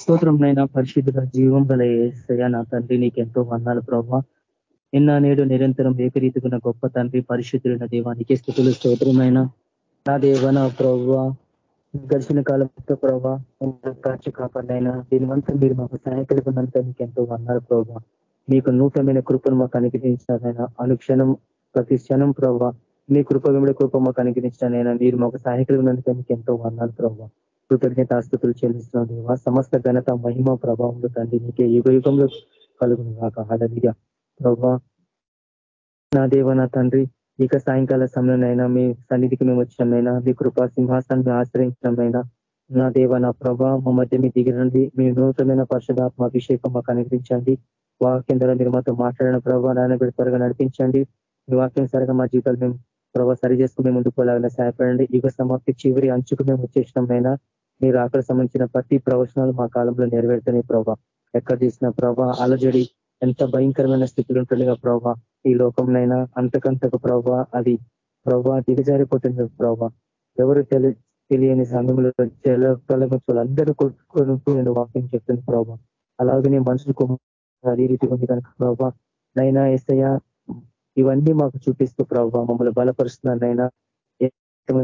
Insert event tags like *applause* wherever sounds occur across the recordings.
స్తోత్రం నైనా పరిశుద్ధుల జీవం గల నా తండ్రి నీకెంతో వందాలు ప్రభావ నిన్న నేడు నిరంతరం ఏకరీతికున్న గొప్ప తండ్రి పరిశుద్ధులైన దేవానికి స్థితులు స్తోత్రమైన నా దేవ నా ప్రవ్వ గడిచిన కాలంతో ప్రభావ కాచి కాపాడినైనా. దీనివంతా మీరు మాకు సహాయకులుకున్నంత నీకు ఎంతో వందాలు ప్రభావ మీకు నూతనమైన కృపను మాకు అనుగ్రహించారైనా అనుక్షణం ప్రతి క్షణం ప్రభావ మీ కృప వెంబడి కృప మాకు అనుగ్రహించినైనా మీరు మాకు సహాయకులున్నందుకు నీకు ఎంతో వందాలు ప్రభావ కృతజ్ఞత ఆస్తుతులు చెల్లిస్తున్నాం దేవా. సమస్త ఘనత మహిమ ప్రభావంలో తండ్రి నీకే యుగ యుగంలో కలుగును కాక హడలిగా ప్రభా నా దేవ నా తండ్రి ఇక సాయంకాల సమయంలోనైనా మీ సన్నిధికి మేము వచ్చినమైనా మీ కృపా సింహాసనాన్ని ఆశ్రయించినమైనా నా దేవ నా ప్రభా మా మధ్య మీ దిగిరండి మీ నూతనమైన పరిశుధాత్మ అభిషేకం మాకు అనుగ్రహించండి. వాక్యం ద్వారా మీరు మాతో మాట్లాడిన ప్రభావ నాయన త్వరగా నడిపించండి. మీ వాక్యం సరిగా మా జీవితాలు మేము ప్రభావ సరి చేసుకుని ముందుకు పోలాగా సహాయపడండి. యుగ సమాప్తి చివరి అంచుకు మేము వచ్చేసినమైనా మీరు అక్కడ సంబంధించిన ప్రతి ప్రవచనాలు మా కాలంలో నెరవేరుతున్నాయి ప్రభా. ఎక్కడ తీసిన ప్రభా అలజడి ఎంత భయంకరమైన స్థితిలో ఉంటుండగా ప్రభా. ఈ లోకంనైనా అంతకంతకు ప్రభా అది ప్రభా దిగజారిపోతుంది ప్రభా. ఎవరు తెలి తెలియని సమయంలో అందరూ కొట్టుకుంటూ నేను వాక్యం చెప్తుంది ప్రభా. అలాగనే మనుషులకు అదే రీతి ఉంది కనుక ప్రభా. నైనా ఎస్ఐ ఇవన్నీ మాకు చూపిస్తూ ప్రభావ మమ్మల్ని బలపరుస్తున్నారు నైనా.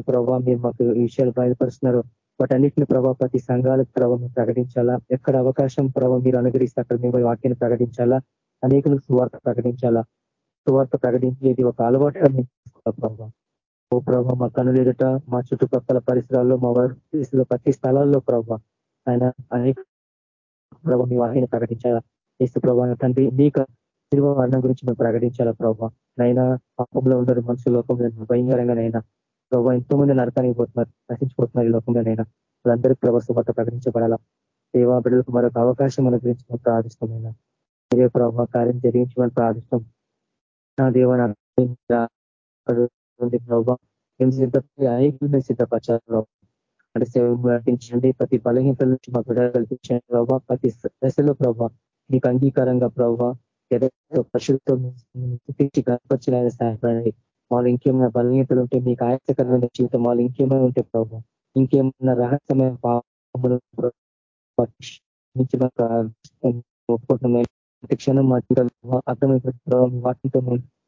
ప్రభావ మీరు మాకు విషయాలు బయలుపరుస్తున్నారు. వాటన్నిటిని ప్రభావ ప్రతి సంఘాలకు ప్రభావం ప్రకటించాలా? ఎక్కడ అవకాశం ప్రభావ మీరు అనుగ్రహిస్తే అక్కడ మేము వాక్యాన్ని ప్రకటించాలా? అనేకులకు సువార్త ప్రకటించాలా? సువార్త ప్రకటించేది ఒక అలవాటు ప్రభావ ఓ ప్రభావ మా కనులు ఎదుట మా చుట్టుపక్కల పరిసరాల్లో మా వర్గలో ప్రతి స్థలాల్లో ప్రభావ ఆయన అనేక ప్రభావ మీ వాహిని ప్రకటించాలా? ఇసు ప్రభావ తండ్రి నీకు శిల్వ వర్ణం గురించి మేము ప్రకటించాలా ప్రభావ నైనా పాపంలో ఉండరు మనుషుల లోకంలో భయంకరంగానైనా ప్రభావ ఎంతో మంది నరకానికి పోతున్నారు నశించిపోతున్నారు ఈ లోకంలోనైనా. వాళ్ళందరికీ ప్రభావ పట్ల ప్రకటించబడాలా? దేవా బిడ్డలకు మరొక అవకాశం మన గురించి ప్రార్థిష్టమైన మీరే ప్రభావ కార్యం జరిగించమని ప్రార్థిష్టం నా దేవ ప్రభావ మేము సిద్ధపడి సిద్ధపరచాలి అంటే సేవ నటించండి ప్రతి బలహీనతల నుంచి మాకు విడుదల కల్పించండి ప్రభావ ప్రతి దశలో ప్రభావ మీకు అంగీకారంగా ప్రభావ పశువుతో కనపరిచిన సహాయపడండి. వాళ్ళు ఇంకేమైనా బలహీనతలు ఉంటే మీకు ఆయాసకరమైన జీవితం వాళ్ళు ఇంకేమైనా ఉంటే ప్రభావ ఇంకేమైనా రహస్యమైన పాపములు ప్రతి క్షణం మా జీవితంలో అర్థమైన ప్రభావం వాటితో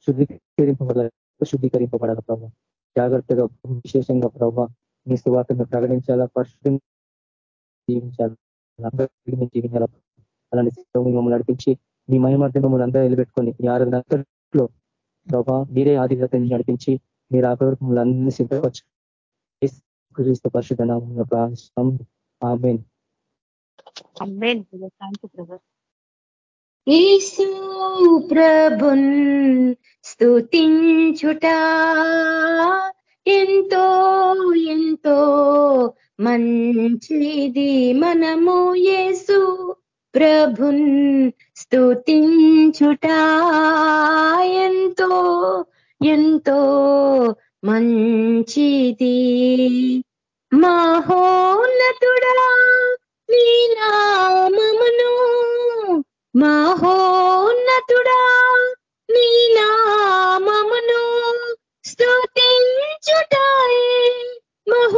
శుద్ధీకరింపబడాలి శుద్ధీకరింపబడాలి ప్రభావ జాగ్రత్తగా విశేషంగా ప్రభావ మీ సువార్తను ప్రకటించాలా పరిశుద్ధంగా జీవించాలి జీవించాలా అలాంటి మమ్మల్ని నడిపించి మీ మహిమార్థం మమ్మల్ని అందరూ నిలబెట్టుకొని ఈ ఆరు నగరంలో ప్రభా మీరే ఆధిపత్యం నడిపించి మీరు ఆ వరకు మమ్మల్ని అందరినీ సిద్ధపరచు. క్రీస్తు పరిశుద్ధ నామంలో ప్రార్థిస్తాం ఆమెన్. ప్రభున్ స్తుతించుట ఎంతో ఎంతో మంచిది మనము యేసు ప్రభున్ స్తుతించుట ఎంతో ఎంతో మంచిది. మహోన్నతుడా నీ నామమును మహోన్నతుడా నీ నామమును స్తుతించుటాయే. బహు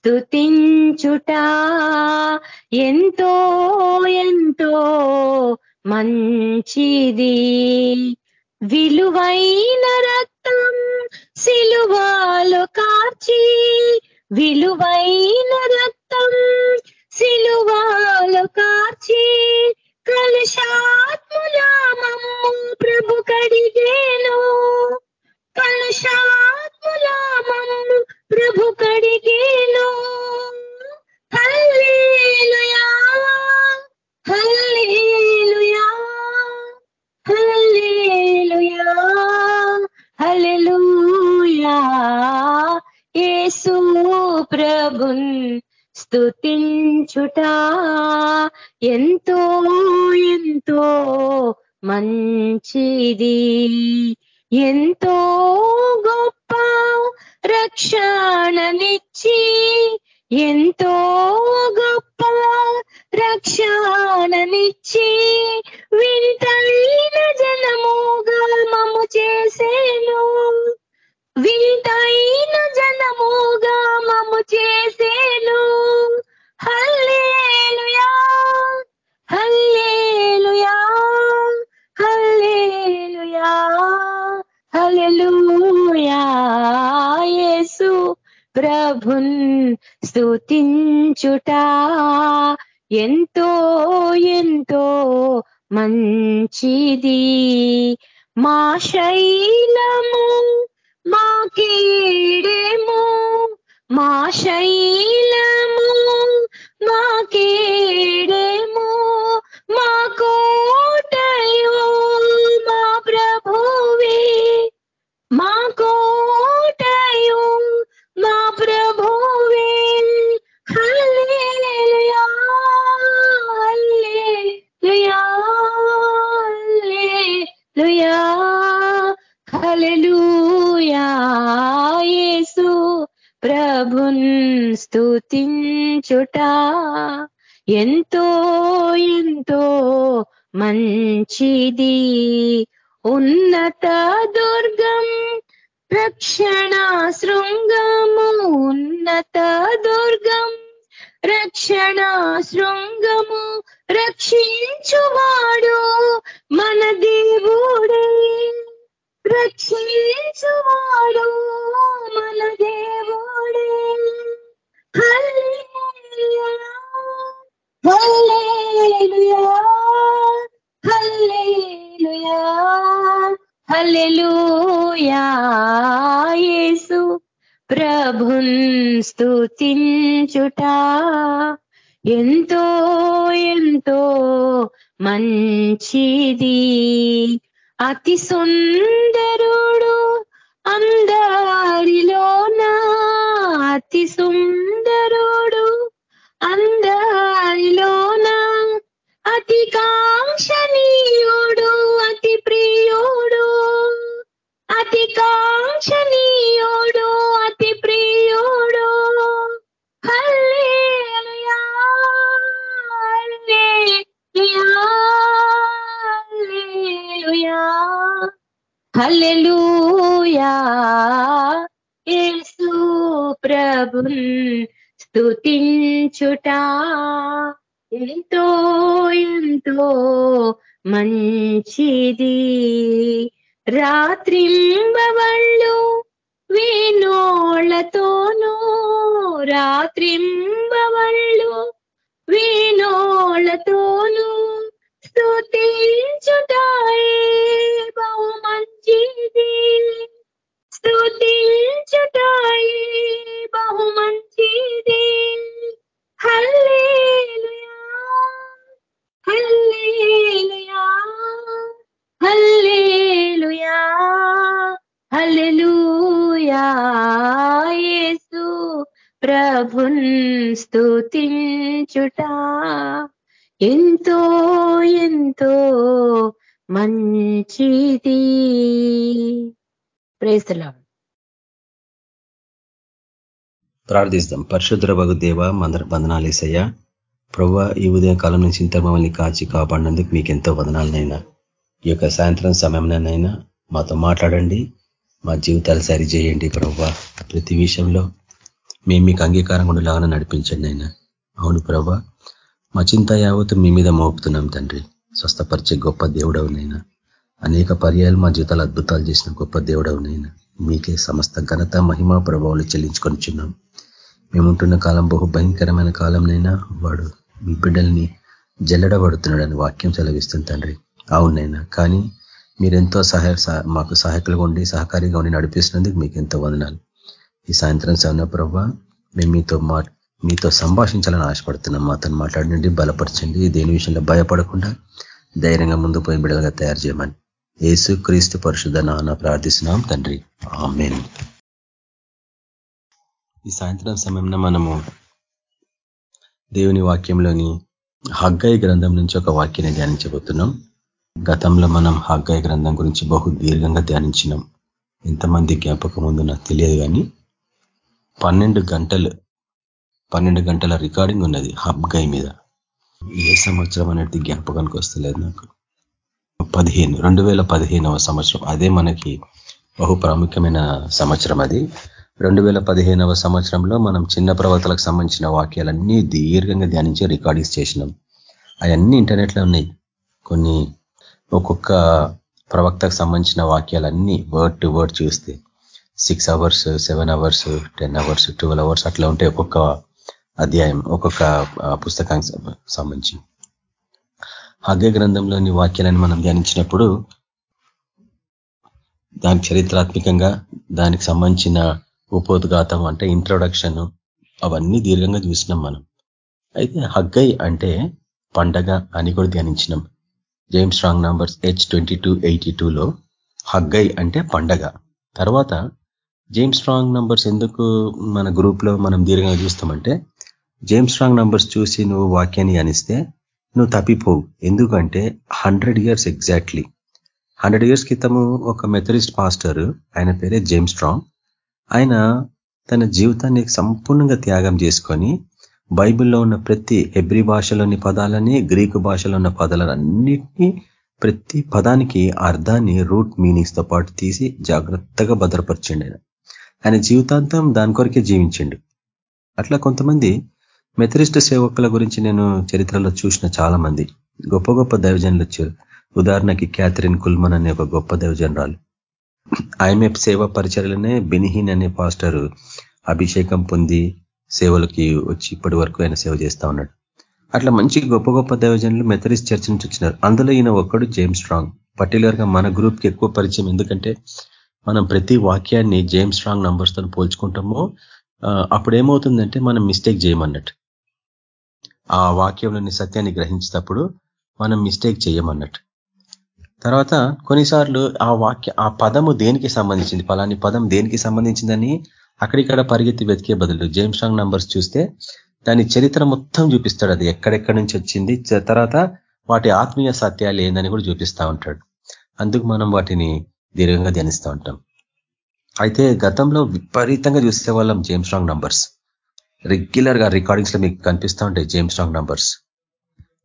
స్తుతించుట ఎంతో ఎంతో మంచిది. విలువైన రక్తం సిలువాలు కార్చి విలువైన స్థుతించుట ఎంతో ఎంతో మంచిది. ఎంతో గొప్ప రక్షణనిచ్చి ఎంతో గొప్ప రక్షణనిచ్చి వింతైన జనముగా మము చేసేను. వింతైన ప్రభున్ స్తుతించుట. ఎంతో ఎంతో మంచిది. మా శైలము మా కీడేము మా శైలము మా కీ స్థుతించుట ఎంతో ఎంతో మంచిది. ఉన్నత దుర్గం రక్షణ శృంగము ఉన్నత దుర్గం రక్షణ శృంగము రక్షించువాడు మన దేవుడే. రక్షించువాడు మన దేవుడే. హల్లెలూయా ప్రభున్ స్తుతించుట ఎంతో ఎంతో మంచిది. అతి సుందరుడు అందరిలోన అతి సుందరుడు. అందరిలోన అతి కాంక్షణీయుడు అతి ప్రియుడు. అతి కాంక్షణీయుడు. స్తుతించుట ఎంతో ఎంతో మంచిది. రాత్రింబవళ్ళు వీణోళ్ళతోనూ రాత్రింబవళ్ళు వీణోళ్ళతోనూ స్తుతించుటాయే బహు మంచిది. స్తుతించుటాయే బహు మంచిది. హల్లేలుయా. ప్రభున్ స్తుతించుట. ఎంతో ఎంతో మంచిది. ప్రేస్తలా ప్రార్థిస్తాం. పరిశుద్ర భగు దేవ మందర బంధనాలేసయ్యా ప్రవ్వ ఈ ఉదయం కాలం నుంచి ఇంత మమ్మల్ని కాచి కాపాడినందుకు మీకు ఎంతో వదనాలనైనా ఈ యొక్క సాయంత్రం సమయంలోనైనా మాతో మాట్లాడండి మా జీవితాలు సరిచేయండి ప్రవ్వ. ప్రతి విషయంలో మేము మీకు అంగీకారం ఉండేలాగా నడిపించండి అయినా. అవును ప్రవ్వ మా చింత యావత్తు మీ మీద మోపుతున్నాం తండ్రి. స్వస్థపరిచే గొప్ప దేవుడవునైనా అనేక పర్యాలు మా జీవితాలు అద్భుతాలు చేసిన గొప్ప దేవుడవునైనా మీకే సమస్త ఘనత మహిమా ప్రభావాలు చెల్లించుకొనిచున్నాం. మేముంటున్న కాలం బహు భయంకరమైన కాలంనైనా వాడు మీ బిడ్డల్ని జల్లడబడుతున్నాడని వాక్యం సెలవిస్తుంది తండ్రి. అవునైనా కానీ మీరెంతో సహాయ మాకు సహాయకులుగా ఉండి సహకారిగా ఉండి నడిపిస్తున్నందుకు మీకు ఎంతో వందనాలు. ఈ సాయంత్రం సమయ ప్రభావ మేము మీతో మా మీతో సంభాషించాలని ఆశపడుతున్నాం. మాతో మాట్లాడినండి బలపరచండి. దేని విషయంలో భయపడకుండా ధైర్యంగా ముందు పోయి బిడలుగా తయారు చేయమని. యేసు క్రీస్తు పరిశుద్ధ నాన్న ప్రార్థిస్తున్నాం తండ్రి. ఆమెన్. ఈ సాయంత్రం సమయంలో మనము దేవుని వాక్యంలోని హగ్గై గ్రంథం నుంచి ఒక వాక్యాన్ని ధ్యానించబోతున్నాం. గతంలో మనం హగ్గై గ్రంథం గురించి బహు దీర్ఘంగా ధ్యానించినాం. ఎంతమంది జ్ఞాపకం ఉందో నాకు తెలియదు కానీ పన్నెండు గంటలు పన్నెండు గంటల రికార్డింగ్ ఉన్నది హబ్గై మీద. ఏ సంవత్సరం అనేది జ్ఞాపకానికి వస్తలేదు నాకు. పదిహేను రెండు వేల పదిహేనవ సంవత్సరం అదే మనకి బహు ప్రాముఖ్యమైన సంవత్సరం అది. రెండు వేల పదిహేనవ సంవత్సరంలో మనం చిన్న ప్రవర్తలకు సంబంధించిన వాక్యాలన్నీ దీర్ఘంగా ధ్యానించి రికార్డింగ్స్ చేసినాం. అవన్నీ ఇంటర్నెట్లో ఉన్నాయి. కొన్ని ఒక్కొక్క ప్రవక్తకు సంబంధించిన వాక్యాలన్నీ వర్డ్ టు వర్డ్ చూస్తే six hours seven hours ten hours twelve hours అట్లా ఉంటాయి ఒక్కొక్క అధ్యాయం ఒక్కొక్క పుస్తకానికి సంబంధించి. హగ్గ గ్రంథంలోని వాక్యాలను మనం ధ్యానించినప్పుడు దానికి చరిత్రాత్మకంగా దానికి సంబంధించిన ఉపోద్ఘాతం అంటే ఇంట్రొడక్షన్ అవన్నీ దీర్ఘంగా చూసినాం మనం. అయితే హగ్గై అంటే పండగ అని కూడా ధ్యానించినాం. James Strong numbers H twenty two eighty టూలో హగ్గై అంటే పండగ. తర్వాత జేమ్స్ స్ట్రాంగ్ నంబర్స్ ఎందుకు మన గ్రూప్లో మనం దీర్ఘంగా చూస్తామంటే జేమ్స్ స్ట్రాంగ్ నంబర్స్ చూసి నువ్వు వాక్యాన్ని అనిస్తే నువ్వు తప్పిపోవు. ఎందుకంటే hundred years exactly hundred years క్రితము ఒక మెథరిస్ట్ పాస్టర్ ఆయన పేరే జేమ్స్ స్ట్రాంగ్ ఆయన తన జీవితాన్ని సంపూర్ణంగా త్యాగం చేసుకొని బైబిల్లో ఉన్న ప్రతి హెబ్రి భాషలోని పదాలని గ్రీకు భాషలో ఉన్న పదాలన్నిటినీ ప్రతి పదానికి అర్థాన్ని రూట్ మీనింగ్స్తో పాటు తీసి జాగ్రత్తగా భద్రపరిచిండు ఆయన. ఆయన జీవితాంతం దాని కొరకే జీవించిండు. అట్లా కొంతమంది మెథరిస్ట్ సేవకుల గురించి నేను చరిత్రలో చూసిన చాలా మంది గొప్ప గొప్ప దైవజనులు వచ్చారు. ఉదాహరణకి క్యాథరిన్ కుల్మన్ అనే ఒక గొప్ప దైవజనరాలు. ఐఎంఎఫ్ సేవ పరిచయలనే బినిహీన్ అనే పాస్టర్ అభిషేకం పొంది సేవలకి వచ్చి ఇప్పటి వరకు ఆయన సేవ చేస్తా ఉన్నాడు. అట్లా మంచి గొప్ప గొప్ప దైవజనులు మెథరిస్ట్ చర్చ్ నుంచి వచ్చినారు. అందులో ఈయన ఒక్కడు జేమ్స్ స్ట్రాంగ్. పర్టికులర్గా మన గ్రూప్కి ఎక్కువ పరిచయం ఎందుకంటే మనం ప్రతి వాక్యాన్ని జేమ్స్ స్ట్రాంగ్ నంబర్స్తో పోల్చుకుంటామో అప్పుడు ఏమవుతుందంటే మనం మిస్టేక్ చేయమన్నట్టు. ఆ వాక్యంలోని సత్యాన్ని గ్రహించేటప్పుడు మనం మిస్టేక్ చేయమన్నట్టు. తర్వాత కొన్నిసార్లు ఆ వాక్య ఆ పదము దేనికి సంబంధించింది? పలాని పదం దేనికి సంబంధించిందని అక్కడిక్కడ పరిగెత్తి వెతికే బదులు జేమ్స్ స్ట్రాంగ్ నంబర్స్ చూస్తే దాని చరిత్ర మొత్తం చూపిస్తాడు. అది ఎక్కడెక్కడి నుంచి వచ్చింది? తర్వాత వాటి ఆత్మీయ సత్యాలు ఏందని కూడా చూపిస్తూ ఉంటాడు. అందుకు మనం వాటిని దీర్ఘంగా ధ్యానిస్తూ ఉంటాం. అయితే గతంలో విపరీతంగా చూసే వాళ్ళం జేమ్స్ స్ట్రాంగ్ నంబర్స్. రెగ్యులర్గా రికార్డింగ్స్లో మీకు కనిపిస్తూ ఉంటాయి జేమ్స్ స్ట్రాంగ్ నంబర్స్.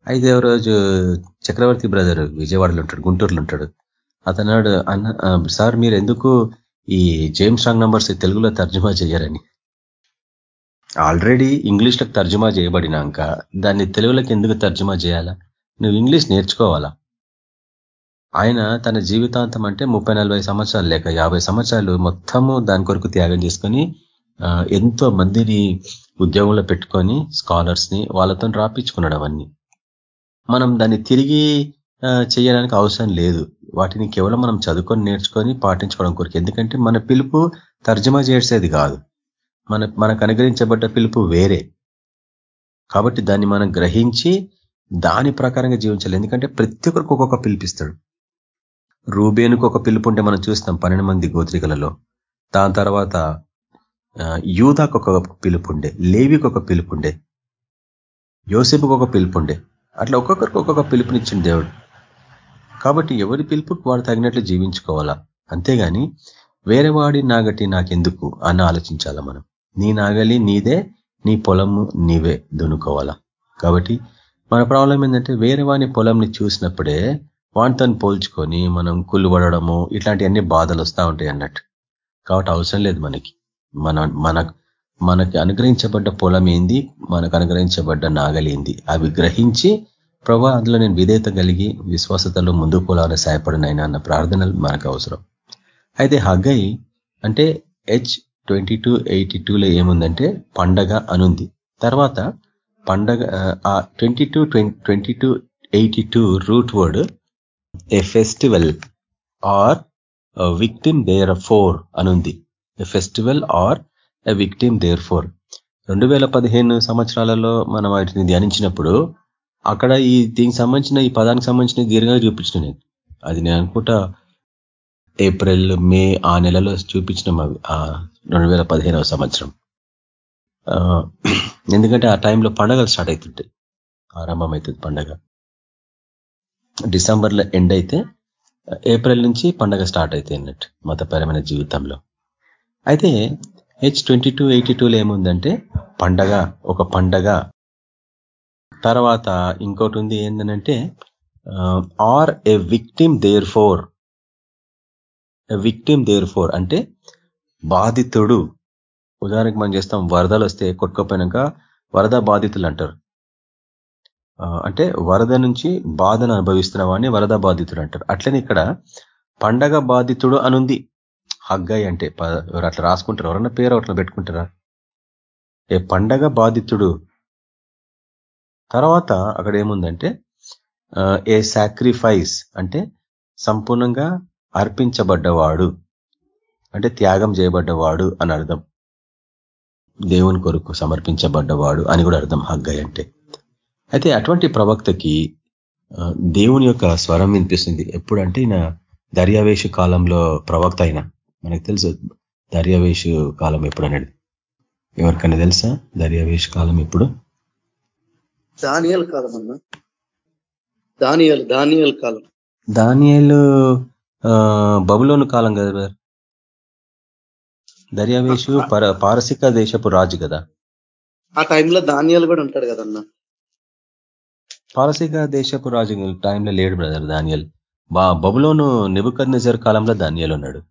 అయితే రోజు చక్రవర్తి బ్రదర్ విజయవాడలో ఉంటాడు గుంటూరులో ఉంటాడు. అతనాడు అన్న సార్ మీరు ఎందుకు ఈ జేమ్స్ స్ట్రాంగ్ నంబర్స్ తెలుగులో తర్జుమా చేయరని ఆల్రెడీ ఇంగ్లీష్లోకి తర్జుమా చేయబడినాక దాన్ని తెలుగులోకి ఎందుకు తర్జుమా చేయాలా? నువ్వు ఇంగ్లీష్ నేర్చుకోవాలా? ఆయన తన జీవితాంతం అంటే ముప్పై నలభై సంవత్సరాలు లేక యాభై సంవత్సరాలు మొత్తము దాని కొరకు త్యాగం చేసుకొని ఎంతో మందిని ఉద్యోగంలో పెట్టుకొని స్కాలర్స్ని వాళ్ళతో రాపించుకున్నాడు అవన్నీ. మనం దాన్ని తిరిగి చేయడానికి అవసరం లేదు. వాటిని కేవలం మనం చదువుకొని నేర్చుకొని పాటించుకోవడం కొరకు. ఎందుకంటే మన పిలుపు తర్జమా చేసేది కాదు. మన మనకు అనుగ్రహించబడ్డ పిలుపు వేరే. కాబట్టి దాన్ని మనం గ్రహించి దాని ప్రకారంగా జీవించాలి. ఎందుకంటే ప్రతి ఒక్కరికి ఒక్కొక్క పిలిపిస్తాడు. రూబేనుకు ఒక పిలుపు ఉంటే మనం చూస్తాం పన్నెండు మంది గోత్రికలలో. దాని తర్వాత యూదాకు ఒక పిలుపు ఉండే లేవికి ఒక పిలుపు ఉండే యోసేపుకు ఒక పిలుపు ఉండే అట్లా ఒక్కొక్కరికి ఒక్కొక్క పిలుపునిచ్చింది దేవుడు. కాబట్టి ఎవరి పిలుపుకు వాడు తగినట్లు జీవించుకోవాలా? అంతేగాని వేరే వాడి నాగటి నాకెందుకు అని ఆలోచించాలా మనం? నీ నాగలి నీదే నీ పొలము నీవే దున్నుకోవాలా? కాబట్టి మన ప్రాబ్లం ఏంటంటే వేరే వాని పొలంని చూసినప్పుడే వాటితో పోల్చుకొని మనం కుళ్ళు పడడము ఇట్లాంటివన్నీ బాధలు వస్తూ ఉంటాయి అన్నట్టు. కాబట్టి అవసరం లేదు మనకి. మన మన మనకి అనుగ్రహించబడ్డ పొలం ఏంది మనకు అనుగ్రహించబడ్డ నాగలేంది? అవి గ్రహించి ప్రభా అందులో నేను విధేయత కలిగి విశ్వాసతలో ముందుకు పోలాలని సహాయపడినైనా అన్న ప్రార్థనలు మనకు అవసరం. అయితే హగ్గై అంటే హెచ్ ట్వంటీ టూ ఎయిటీ టూలో ఏముందంటే పండగ అనుంది. తర్వాత పండగ ఆ twenty two twenty two eighty two root word a festival or victim therefore అనుంది. A festival or a victim therefore రెండు వేల పదిహేను సంవత్సరాలలో మనం వాటిని ధ్యానించినప్పుడు అక్కడ ఈ దీనికి సంబంధించిన ఈ పదానికి సంబంధించిన దీర్ఘంగా చూపించిన నేను అది నేను అనుకుంటా ఏప్రిల్ మే ఆ నెలలో చూపించినాం అవి ఆ రెండు వేల పదిహేనవ సంవత్సరం. ఎందుకంటే ఆ టైంలో పండగలు స్టార్ట్ అవుతుంటాయి ఆరంభం అవుతుంది పండగ. డిసెంబర్లో ఎండ్ అయితే ఏప్రిల్ నుంచి పండగ స్టార్ట్ అవుతాయి అన్నట్టు మతపరమైన జీవితంలో. అయితే హెచ్ ట్వంటీ టూ ఎయిటీ టూలో ఏముందంటే పండగ ఒక పండగ. తర్వాత ఇంకోటి ఉంది ఏంటంటే or a victim therefore victim therefore అంటే బాధితుడు. ఉదాహరణకి మనం చేస్తాం వరదలు వస్తే కొట్టుకోపోయినాక వరద బాధితులు అంటారు. అంటే వరద నుంచి బాధను అనుభవిస్తున్న వాడిని వరద బాధితుడు అంటారు. అట్లనే ఇక్కడ పండగ బాధితుడు అనుంది. హగ్గాయి అంటే ఎవరు అట్లా రాసుకుంటారు? ఎవరన్నా పేరు అట్లా పెట్టుకుంటారా? ఏ పండగ బాధితుడు. తర్వాత అక్కడ ఏముందంటే ఏ సాక్రిఫైస్ అంటే సంపూర్ణంగా అర్పించబడ్డవాడు. అంటే త్యాగం చేయబడ్డవాడు అని అర్థం. దేవుని కొరకు సమర్పించబడ్డవాడు అని కూడా అర్థం హగ్గయ్ అంటే. అయితే అటువంటి ప్రవక్తకి దేవుని యొక్క స్వరం వినిపిస్తుంది. ఎప్పుడంటే ఈయన దర్యావేశు కాలంలో ప్రవక్త అయిన. మనకు తెలుసు దర్యావేశు కాలం ఎప్పుడు అనేది. ఎవరికైనా తెలుసా? దర్యావేశు కాలం ఎప్పుడు? దానియల్ కాలం అన్నా. దానియల్ దానియల్ కాలం. దానియలు బబులోను కాలం కదా దర్యావేశు పారసిక దేశపు రాజు కదా? ఆ టైంలో ధాన్యాలు కూడా ఉంటాడు కదన్నా పారసిక దేశపు రాజు టైంలో లేడు బ్రదర్ దానియల్. బా బబులోను నిబుకద్ నజర్ కాలంలో దానియల్ ఉన్నాడు.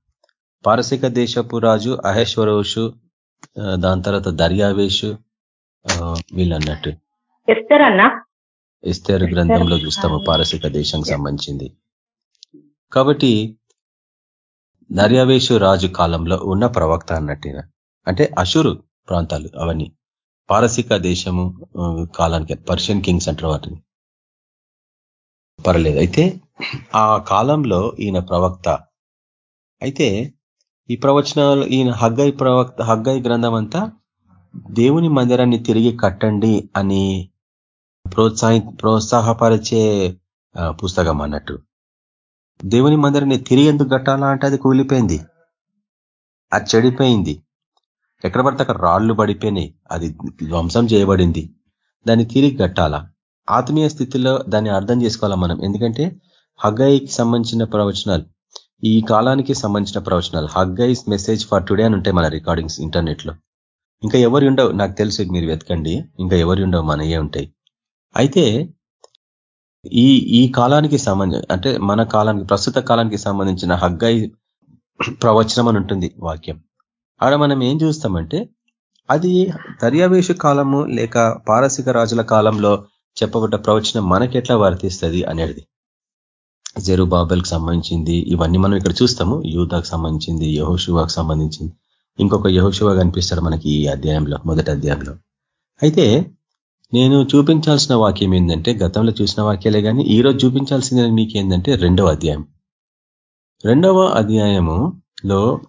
పారసిక దేశపు రాజు అహేశ్వరోషు దాని తర్వాత దర్యావేషు వీళ్ళు అన్నట్టు ఇస్తేరు గ్రంథంలో చూస్తాము పారసిక దేశానికి సంబంధించింది. కాబట్టి దర్యావేశు రాజు కాలంలో ఉన్న ప్రవక్త అన్నట్టు అంటే అషురు ప్రాంతాలు అవన్నీ. పారసిక దేశము కాలానికి పర్షియన్ కింగ్స్ అంటారు వాటిని. పర్లేదు అయితే ఆ కాలంలో ఈయన ప్రవక్త. అయితే ఈ ప్రవచనాలు ఈయన హగ్గై ప్రవక్త హగ్గై గ్రంథం అంతా దేవుని మందిరాన్ని తిరిగి కట్టండి అని ప్రోత్సాహి ప్రోత్సాహపరిచే పుస్తకం అన్నట్టు. దేవుని మందిరాన్ని తిరిగి ఎందుకు కట్టాలా అంటే అది కూలిపోయింది. అది చెడిపోయింది. ఎక్కడ పడితే అక్కడ రాళ్ళు పడిపోయినాయి. అది ధ్వంసం చేయబడింది. దాన్ని తిరిగి కట్టాలా? ఆత్మీయ స్థితిలో దాన్ని అర్థం చేసుకోవాలా మనం? ఎందుకంటే హగ్గైకి సంబంధించిన ప్రవచనాలు ఈ కాలానికి సంబంధించిన ప్రవచనాలు. హగ్గైస్ మెసేజ్ ఫర్ టుడే అని ఉంటాయి మన రికార్డింగ్స్ ఇంటర్నెట్లో ఇంకా ఎవరు ఉండవు? నాకు తెలుసు మీరు వెతకండి. ఇంకా ఎవరు ఉండవు? మనయే ఉంటాయి. అయితే ఈ ఈ కాలానికి సంబంధించి అంటే మన కాలానికి ప్రస్తుత కాలానికి సంబంధించిన హగ్గై ప్రవచనం అని ఉంటుంది వాక్యం. ఆడ మనం ఏం చూస్తామంటే అది దర్యావేశు కాలము లేక పారసిక రాజుల కాలంలో చెప్పబడ్డ ప్రవచనం మనకెట్లా వర్తిస్తుంది అనేది జెరు బాబెల్కి సంబంధించింది. ఇవన్నీ మనం ఇక్కడ చూస్తాము. యూదాకు సంబంధించింది యహోశివాకు సంబంధించింది. ఇంకొక యహోశివ కనిపిస్తాడు మనకి ఈ అధ్యాయంలో మొదటి అధ్యాయంలో. అయితే నేను చూపించాల్సిన వాక్యం ఏంటంటే గతంలో చూసిన వాక్యాలే కానీ ఈరోజు చూపించాల్సింది మీకు ఏంటంటే రెండవ అధ్యాయం. రెండవ అధ్యాయములో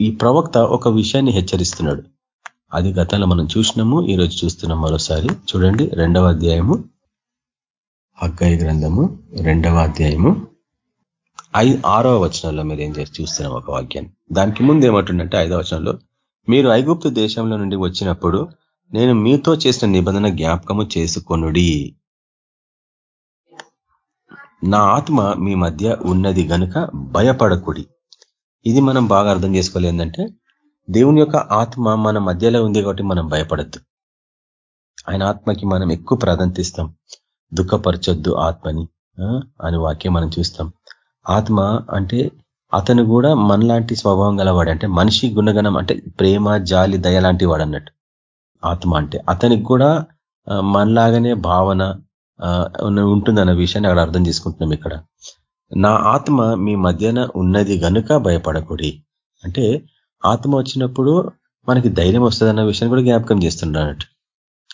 ఈ ప్రవక్త ఒక విషయాన్ని హెచ్చరిస్తున్నాడు. అది గతంలో మనం చూసినాము ఈరోజు చూస్తున్నాం మరోసారి. చూడండి రెండవ అధ్యాయము హగ్గయ గ్రంథము రెండవ అధ్యాయము. ఐ ఆరవ వచనంలో మీరు ఏం చేసి చూస్తున్నాం ఒక వాక్యాన్ని. దానికి ముందు ఏమంటుండంటే ఐదవ వచనంలో మీరు ఐగుప్తు దేశంలో నుండి వచ్చినప్పుడు నేను మీతో చేసిన నిబంధన జ్ఞాపకము చేసుకొనుడి. నా ఆత్మ మీ మధ్య ఉన్నది గనుక భయపడకుడి. ఇది మనం బాగా అర్థం చేసుకోలేదంటే దేవుని యొక్క ఆత్మ మన మధ్యలో ఉంది కాబట్టి మనం భయపడద్దు. ఆయన ఆత్మకి మనం ఎక్కువ ప్రాధాన్యత ఇస్తాం. దుఃఖపరచొద్దు ఆత్మని అని వాక్యం మనం చూస్తాం. ఆత్మ అంటే అతను కూడా మనలాంటి స్వభావం గలవాడు. అంటే మనిషి గుణగణం అంటే ప్రేమ జాలి దయ లాంటి వాడు అన్నట్టు. ఆత్మ అంటే అతనికి కూడా మనలాగానే భావన ఉంటుందన్న విషయాన్ని అక్కడ అర్థం చేసుకుంటున్నాం ఇక్కడ. నా ఆత్మ మీ మధ్యన ఉన్నది గనుక భయపడకూడి. అంటే ఆత్మ వచ్చినప్పుడు మనకి ధైర్యం వస్తుందన్న విషయాన్ని కూడా జ్ఞాపకం చేస్తున్నాడు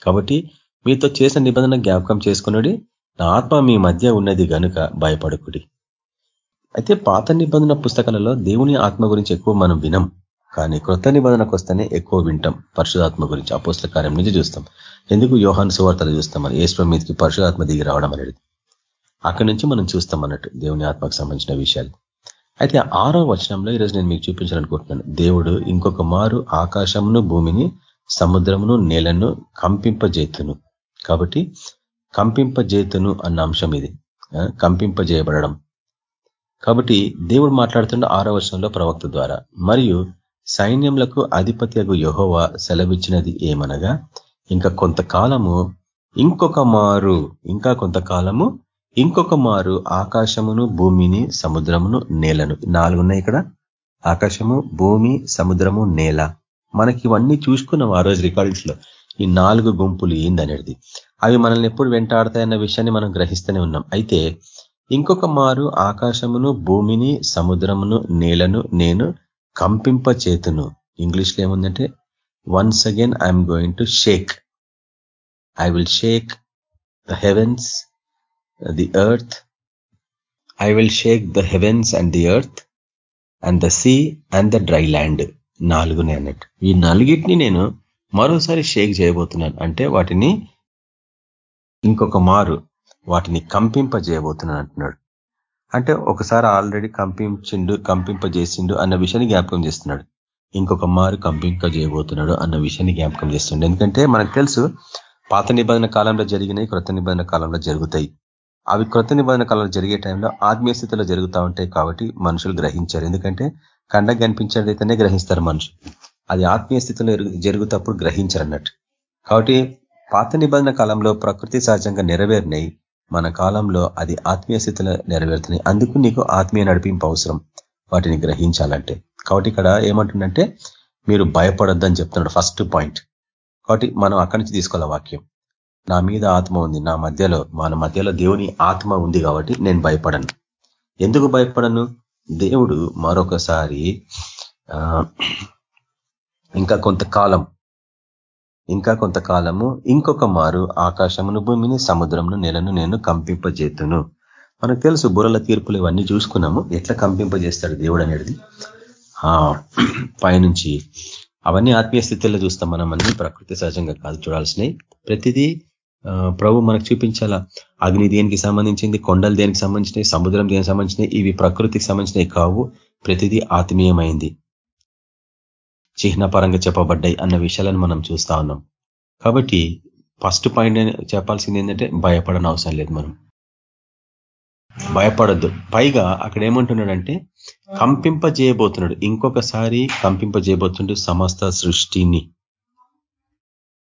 కాబట్టి మీతో చేసిన నిబంధన జ్ఞాపకం చేసుకునుడి. నా ఆత్మ మీ మధ్య ఉన్నది గనుక భయపడకుడి. అయితే పాత నిబంధన పుస్తకాలలో దేవుని ఆత్మ గురించి ఎక్కువ మనం వినం. కానీ కృత నిబంధనకు వస్తేనే ఎక్కువ వింటాం. పరిశుధాత్మ గురించి అపోస్ల కార్యం నుంచి చూస్తాం. ఎందుకు యోహాన్ సువార్తలు చూస్తాం మనం ఏశ్వ మీదకి పరిశుధాత్మ దిగి రావడం అనేది. అక్కడి నుంచి మనం చూస్తాం అన్నట్టు దేవుని ఆత్మకు సంబంధించిన విషయాలు. అయితే ఆరో వచనంలో ఈరోజు నేను మీకు చూపించాలనుకుంటున్నాను. దేవుడు ఇంకొక మారు ఆకాశమును భూమిని సముద్రమును నేలను కంపింపజేతును. కాబట్టి కంపింపజేతును అన్న అంశం ఇది. కంపింపజేయబడడం. కాబట్టి దేవుడు మాట్లాడుతున్న ఆరో వర్షంలో ప్రవక్త ద్వారా. మరియు సైన్యములకు అధిపత్యకు యహోవ సెలవిచ్చినది ఏమనగా ఇంకా కొంతకాలము ఇంకొక మారు ఇంకా కొంతకాలము ఇంకొక మారు ఆకాశమును భూమిని సముద్రమును నేలను. నాలుగున్నాయి ఇక్కడ. ఆకాశము భూమి సముద్రము నేల. మనకి ఇవన్నీ చూసుకున్నాం ఆ రోజు రికార్డింగ్స్లో ఈ నాలుగు గుంపులు ఏందనేది. అవి మనల్ని ఎప్పుడు వెంటాడతాయన్న విషయాన్ని మనం గ్రహిస్తూనే ఉన్నాం. అయితే ఇంకొక మారు ఆకాశమును భూమిని సముద్రమును నేలను నేను కంపింప చేతును ఇంగ్లీష్లో ఏముందంటే once again I'm going to shake I will shake the heavens the earth I will shake the heavens and the earth and the sea and the dry land నాలుగునే అన్నట్టు. ఈ నలుగిటిని నేను మరోసారి షేక్ చేయబోతున్నాను అంటే వాటిని ఇంకొక మారు వాటిని కంపింపజేయబోతున్నాను అంటున్నాడు. అంటే ఒకసారి ఆల్రెడీ కంపించిండు కంపింపజేసిండు అన్న విషయాన్ని జ్ఞాపకం చేస్తున్నాడు. ఇంకొక మారు కంపింప చేయబోతున్నాడు అన్న విషయాన్ని జ్ఞాపకం చేస్తుండే. ఎందుకంటే మనకు తెలుసు పాత నిబంధన కాలంలో జరిగినాయి క్రొత్త నిబంధన కాలంలో జరుగుతాయి. అవి క్రొత్త నిబంధన కాలంలో జరిగే టైంలో ఆత్మీయ స్థితిలో జరుగుతూ ఉంటాయి కాబట్టి మనుషులు గ్రహించారు. ఎందుకంటే కండకు కనిపించేదైతేనే గ్రహిస్తారు మనుషులు. అది ఆత్మీయ స్థితిలో జరుగుతప్పుడు గ్రహించరు అన్నట్టు కాబట్టి పాత నిబంధన కాలంలో ప్రకృతి సహజంగా నెరవేరినాయి మన కాలంలో అది ఆత్మీయ స్థితిలో నెరవేరుతున్నాయి అందుకు నీకు ఆత్మీయ నడిపింపు అవసరం వాటిని గ్రహించాలంటే. కాబట్టి ఇక్కడ ఏమంటుందంటే మీరు భయపడొద్దని చెప్తున్నాడు ఫస్ట్ పాయింట్. కాబట్టి మనం అక్కడి నుంచి తీసుకోవాలి వాక్యం. నా మీద ఆత్మ ఉంది నా మధ్యలో మన మధ్యలో దేవుని ఆత్మ ఉంది కాబట్టి నేను భయపడను. ఎందుకు భయపడను? దేవుడు మరొకసారి ఇంకా కొంతకాలం ఇంకా కొంతకాలము ఇంకొక మారు ఆకాశమును భూమిని సముద్రమును నెలను నేను కంపింపజేతును. మనకు తెలుసు బుర్రల తీర్పులు ఇవన్నీ చూసుకున్నాము. ఎట్లా కంపింపజేస్తాడు దేవుడు అనేది? పైనుంచి. అవన్నీ ఆత్మీయ స్థితిలో చూస్తాం మనం అన్ని ప్రకృతి సహజంగా కాదు చూడాల్సినవి. ప్రతిదీ ప్రభు మనకు చూపించాల? అగ్ని దేనికి సంబంధించింది? కొండలు దేనికి సంబంధించినవి? సముద్రం దేనికి సంబంధించినవి? ఇవి ప్రకృతికి సంబంధించినవి కావు. ప్రతిదీ ఆత్మీయమైంది. చిహ్నపరంగా చెప్పబడ్డాయి అన్న విషయాలను మనం చూస్తా ఉన్నాం. కాబట్టి ఫస్ట్ పాయింట్ చెప్పాల్సింది ఏంటంటే భయపడని అవసరం లేదు మనం. భయపడద్దు. పైగా అక్కడ ఏమంటున్నాడంటే కంపింపజేయబోతున్నాడు. ఇంకొకసారి కంపింపజేయబోతుండు సమస్త సృష్టిని.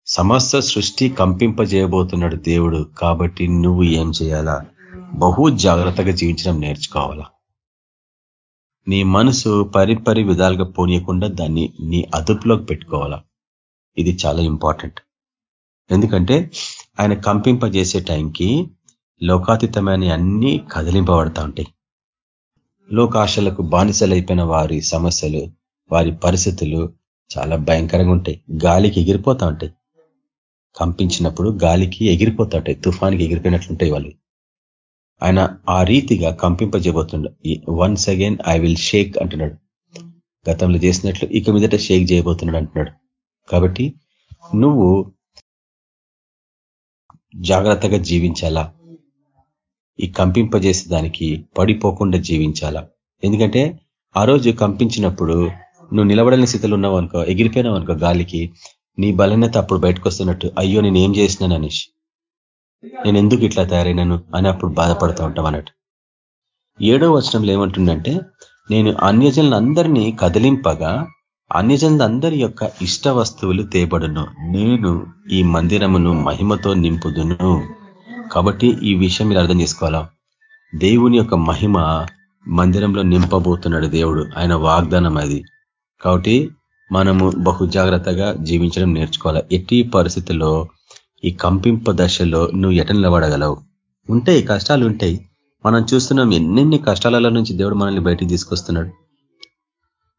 సమస్త సృష్టి కంపింపజేయబోతున్నాడు దేవుడు. కాబట్టి నువ్వు ఏం చేయాలా? బహు జాగ్రత్తగా జీవించడం నేర్చుకోవాలా? నీ మనసు పరిపరి విధాలుగా పోనీయకుండా దాన్ని నీ అదుపులోకి పెట్టుకోవాలా? ఇది చాలా ఇంపార్టెంట్. ఎందుకంటే ఆయన కంపింపజేసే టైంకి లోకాతీతమైన అన్ని కదిలింపబడతా ఉంటాయి. లోకాశలకు బానిసలైపోయిన వారి సమస్యలు వారి పరిస్థితులు చాలా భయంకరంగా ఉంటాయి. గాలికి ఎగిరిపోతా ఉంటాయి. కంపించినప్పుడు గాలికి ఎగిరిపోతా ఉంటాయి. తుఫానికి ఎగిరిపోయినట్లుంటాయి వాళ్ళు. ఆయన ఆ రీతిగా కంపింపజేయబోతుండ once again I will shake అంటున్నాడు. గతంలో చేసినట్లు ఇక మీదట షేక్ చేయబోతున్నాడు అంటున్నాడు. కాబట్టి నువ్వు జాగ్రత్తగా జీవించాలా? ఈ కంపింపజేసే దానికి పడిపోకుండా జీవించాలా? ఎందుకంటే ఆ రోజు కంపించినప్పుడు నువ్వు నిలబడని స్థితిలో ఉన్నావు అనుకో ఎగిరిపోయినావు అనుకో గాలికి నీ బలహీనత అప్పుడు బయటకు వస్తున్నట్టు అయ్యో నేను ఏం చేసినాను అనేసి నేను ఎందుకు ఇట్లా తయారైనాను అని అప్పుడు బాధపడుతూ ఉంటాం అన్నట్టు. ఏడో వచనంలో ఏమంటుండంటే నేను అన్యజనులందరినీ కదిలింపగా అన్యజనులందరి యొక్క ఇష్ట వస్తువులు తేబడును. నేను ఈ మందిరమును మహిమతో నింపుదును. కాబట్టి ఈ విషయం మీరు అర్థం చేసుకోవాలా? దేవుని యొక్క మహిమ మందిరంలో నింపబోతున్నాడు దేవుడు. ఆయన వాగ్దానం అది. కాబట్టి మనము బహు జాగ్రత్తగా జీవించడం నేర్చుకోవాలి? ఎట్టి పరిస్థితుల్లో ఈ కంపింప దశలో నువ్వు ఎట నిలబడగలవు? ఉంటాయి కష్టాలు ఉంటాయి. మనం చూస్తున్నాం ఎన్నెన్ని కష్టాలలో నుంచి దేవుడు మనల్ని బయటికి తీసుకొస్తున్నాడు.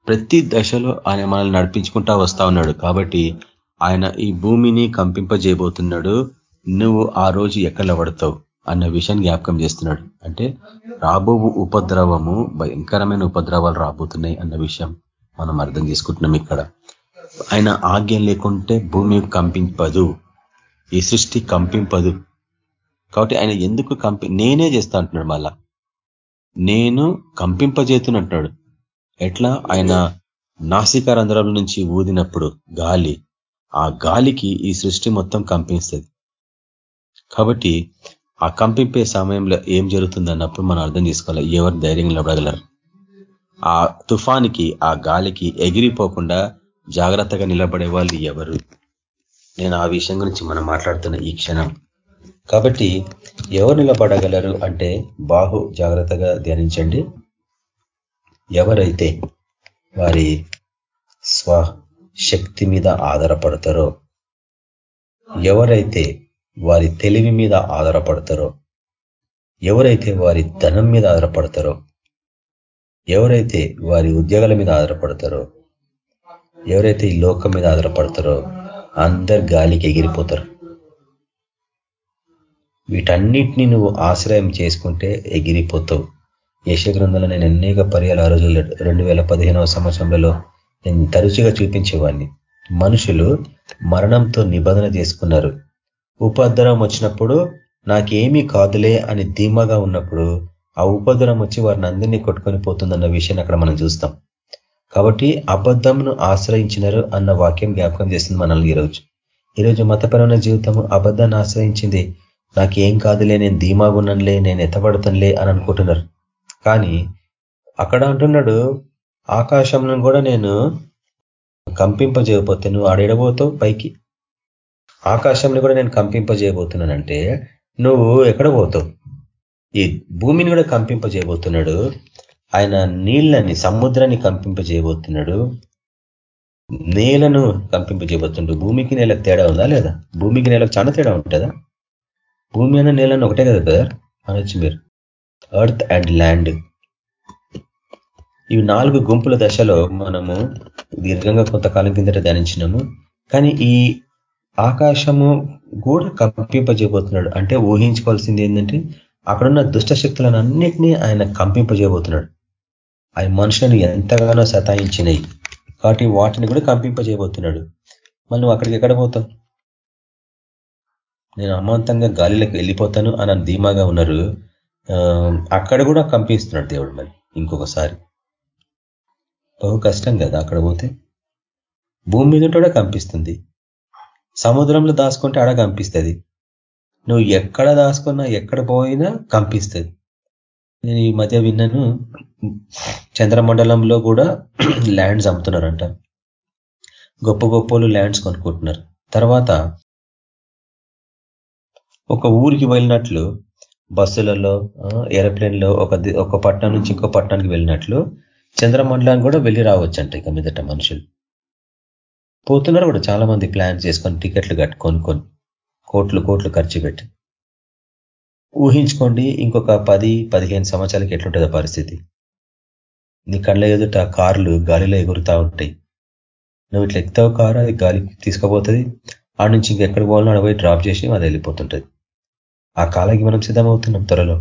ప్రతి దశలో ఆయన మనల్ని నడిపించుకుంటా వస్తా ఉన్నాడు. కాబట్టి ఆయన ఈ భూమిని కంపింపజేయబోతున్నాడు నువ్వు ఆ రోజు ఎక్కడ పడతావు అన్న విషయాన్ని జ్ఞాపకం చేస్తున్నాడు. అంటే రాబో ఉపద్రవము భయంకరమైన ఉపద్రవాలు రాబోతున్నాయి అన్న విషయం మనం అర్థం చేసుకుంటున్నాం ఇక్కడ. ఆయన ఆజ్ఞ లేకుంటే భూమి కంపింపదు. ఈ సృష్టి కంపింపదు. కాబట్టి ఆయన ఎందుకు కంపి నేనే చేస్తా అంటున్నాడు మళ్ళా. నేను కంపింపజేతున్నట్టున్నాడు ఎట్లా? ఆయన నాసికారంధ్రాల నుంచి ఊదినప్పుడు గాలి ఆ గాలికి ఈ సృష్టి మొత్తం కంపిస్తుంది. కాబట్టి ఆ కంపింపే సమయంలో ఏం జరుగుతుంది అన్నప్పుడు మనం అర్థం చేసుకోవాలి. ఎవరు ధైర్యంగా నిలబడగలరు ఆ తుఫానికి ఆ గాలికి ఎగిరిపోకుండా జాగ్రత్తగా నిలబడే వాళ్ళు ఎవరు? నేను ఆ విషయం గురించి మనం మాట్లాడుతున్న ఈ క్షణం. కాబట్టి ఎవరు నిలబడగలరు అంటే బాహు జాగ్రత్తగా ధ్యానించండి. ఎవరైతే వారి స్వశక్తి మీద ఆధారపడతారో ఎవరైతే వారి తెలివి మీద ఆధారపడతారో ఎవరైతే వారి ధనం మీద ఆధారపడతారో ఎవరైతే వారి ఉద్యోగాల మీద ఆధారపడతారో ఎవరైతే ఈ లోకం మీద ఆధారపడతారో అందరు గాలికి ఎగిరిపోతారు. వీటన్నిటిని నువ్వు ఆశ్రయం చేసుకుంటే ఎగిరిపోతావు. యశగ్రంథంలో నేను అనేక పర్యాలు ఆ రోజుల్లో రెండు వేల పదిహేనవ సంవత్సరంలో నేను తరచుగా చూపించేవాడిని మనుషులు మరణంతో నిబంధన చేసుకున్నారు. ఉపద్రవం వచ్చినప్పుడు నాకేమీ కాదులే అని ధీమాగా ఉన్నప్పుడు ఆ ఉపద్రవం వచ్చి వారిని అందరినీ కొట్టుకొని పోతుందన్న విషయాన్ని అక్కడ మనం చూస్తాం. కాబట్టి అబద్ధంను ఆశ్రయించినారు అన్న వాక్యం జ్ఞాపకం చేస్తుంది మనల్ని ఈరోజు. ఈరోజు మతపరమైన జీవితము అబద్ధాన్ని ఆశ్రయించింది. నాకేం కాదులే నేను ధీమాగున్నలే నేను ఎత్తబడతానులే అని అనుకుంటున్నారు. కానీ అక్కడ అంటున్నాడు ఆకాశంను కూడా నేను కంపింపజేయబోతే నువ్వు ఆడేడబోతావు పైకి. ఆకాశంని కూడా నేను కంపింపజేయబోతున్నానంటే నువ్వు ఎక్కడ పోతావు? ఈ భూమిని కూడా కంపింపజేయబోతున్నాడు. ఆయన నీళ్ళని సముద్రాన్ని కంపింపజేయబోతున్నాడు. నేలను కంపింపజేయబోతుండు భూమికి నేలకు తేడా ఉందా లేదా? భూమికి నేలకు చాలా తేడా ఉంటుందా? భూమి అన్న నేలను ఒకటే కదా బ్రదర్ అనొచ్చు మీరు. ఎర్త్ అండ్ ల్యాండ్ ఇవి నాలుగు గుంపుల దశలో మనము దీర్ఘంగా కొంతకాలం కిందట ధ్యానించినాము. కానీ ఈ ఆకాశము కూడా కంపింపజేయబోతున్నాడు. అంటే ఊహించుకోవాల్సింది ఏంటంటే అక్కడున్న దుష్ట శక్తులను అన్నిటినీ ఆయన కంపింపజేయబోతున్నాడు. అవి మనుషులను ఎంతగానో సతాయించినాయి. కాబట్టి వాటిని కూడా కంపింపజేయబోతున్నాడు. మళ్ళీ నువ్వు అక్కడికి ఎక్కడ పోతావు? నేను అమాంతంగా గాలిలోకి వెళ్ళిపోతాను అని ధీమాగా ఉన్నారు. అక్కడ కూడా కంపిస్తున్నాడు దేవుడు మరి ఇంకొకసారి. బహు కష్టం కదా అక్కడ పోతే. భూమి మీద కూడా కంపిస్తుంది. సముద్రంలో దాచుకుంటే ఆడ కంపిస్తుంది. నువ్వు ఎక్కడ దాచుకున్నా ఎక్కడ పోయినా కంపిస్తుంది. నేను ఈ మధ్య విన్నాను చంద్రమండలంలో కూడా *clears throat* ల్యాండ్స్ అమ్ముతున్నారంట. గొప్ప గొప్పలు ల్యాండ్స్ కొనుక్కుంటున్నారు. తర్వాత ఒక ఊరికి వెళ్ళినట్లు బస్సులలో ఏరోప్లేన్లో ఒక ఒక పట్టణం నుంచి ఇంకో పట్టణానికి వెళ్ళినట్లు చంద్రమండలానికి కూడా వెళ్ళి రావచ్చంట ఇక మీదట మనుషులు. పోతున్నారు కూడా చాలా మంది ప్లాన్ చేసుకొని టికెట్లు కట్టుకొని కోట్లు కోట్లు ఖర్చు పెట్టి. ఊహించుకోండి ఇంకొక పది పదిహేను సంవత్సరాలకి ఎట్లుంటుందో పరిస్థితి. నీ కళ్ళ ఎదుట కార్లు గాలిలో ఎగురుతూ ఉంటాయి. నువ్వు ఇట్లా ఎక్కుతావు కారు అది గాలి తీసుకుపోతుంది. ఆ నుంచి ఇంకెక్కడ పోవాలో అక్కడ డ్రాప్ చేసి అది వెళ్ళిపోతుంటుంది. ఆ కాలానికి మనం సిద్ధమవుతున్నాం త్వరలో.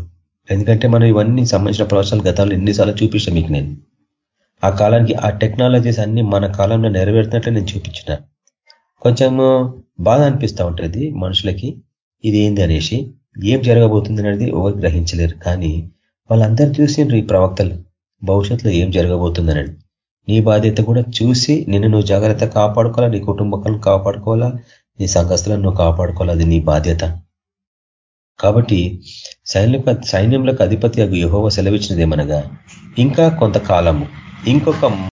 ఎందుకంటే మనం ఇవన్నీ సంబంధించిన ప్రవచనాలు గతంలో ఎన్నిసార్లు చూపించాం మీకు నేను. ఆ కాలానికి ఆ టెక్నాలజీస్ అన్ని మన కాలంలో నెరవేరుతున్నట్లు నేను చూపించిన. కొంచెము బాధ అనిపిస్తూ ఉంటుంది మనుషులకి. ఇది ఏంది అనేసి. ఏం జరగబోతుంది అనేది ఎవరు గ్రహించలేరు. కానీ వాళ్ళందరూ చూసిండ్రు ఈ ప్రవక్తలు. భవిష్యత్తులో ఏం జరగబోతుంది అనేది. నీ బాధ్యత కూడా చూసి నిన్ను నువ్వు జాగ్రత్త కాపాడుకోవాలా నీ కుటుంబకాలను కాపాడుకోవాలా నీ సంఘస్థలను నువ్వు కాపాడుకోవాలా అది నీ బాధ్యత. కాబట్టి సైన్యక సైన్యంలోకి అధిపతి యహోవ సెలవిచ్చినదేమనగా ఇంకా కొంతకాలము ఇంకొక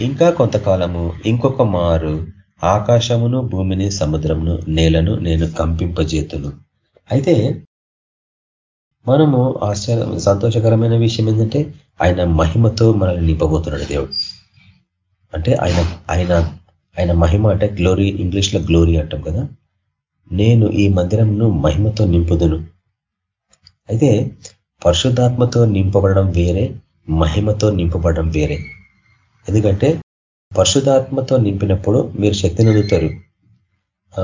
ఇంకా కొంతకాలము ఇంకొక మారు ఆకాశమును భూమిని సముద్రమును నేలను నేను కంపింపజేతును. అయితే మనము ఆశ్చర్య సంతోషకరమైన విషయం ఏంటంటే ఆయన మహిమతో మనల్ని నింపబోతున్నాడు దేవుడు. అంటే ఆయన ఆయన ఆయన మహిమ అంటే గ్లోరీ ఇంగ్లీష్లో గ్లోరీ అంటాం కదా. నేను ఈ మందిరంను మహిమతో నింపుదును. అయితే పరిశుద్ధాత్మతో నింపబడడం వేరే మహిమతో నింపబడడం వేరే. ఎందుకంటే పరిశుధాత్మతో నింపినప్పుడు మీరు శక్తిని అందుతారు.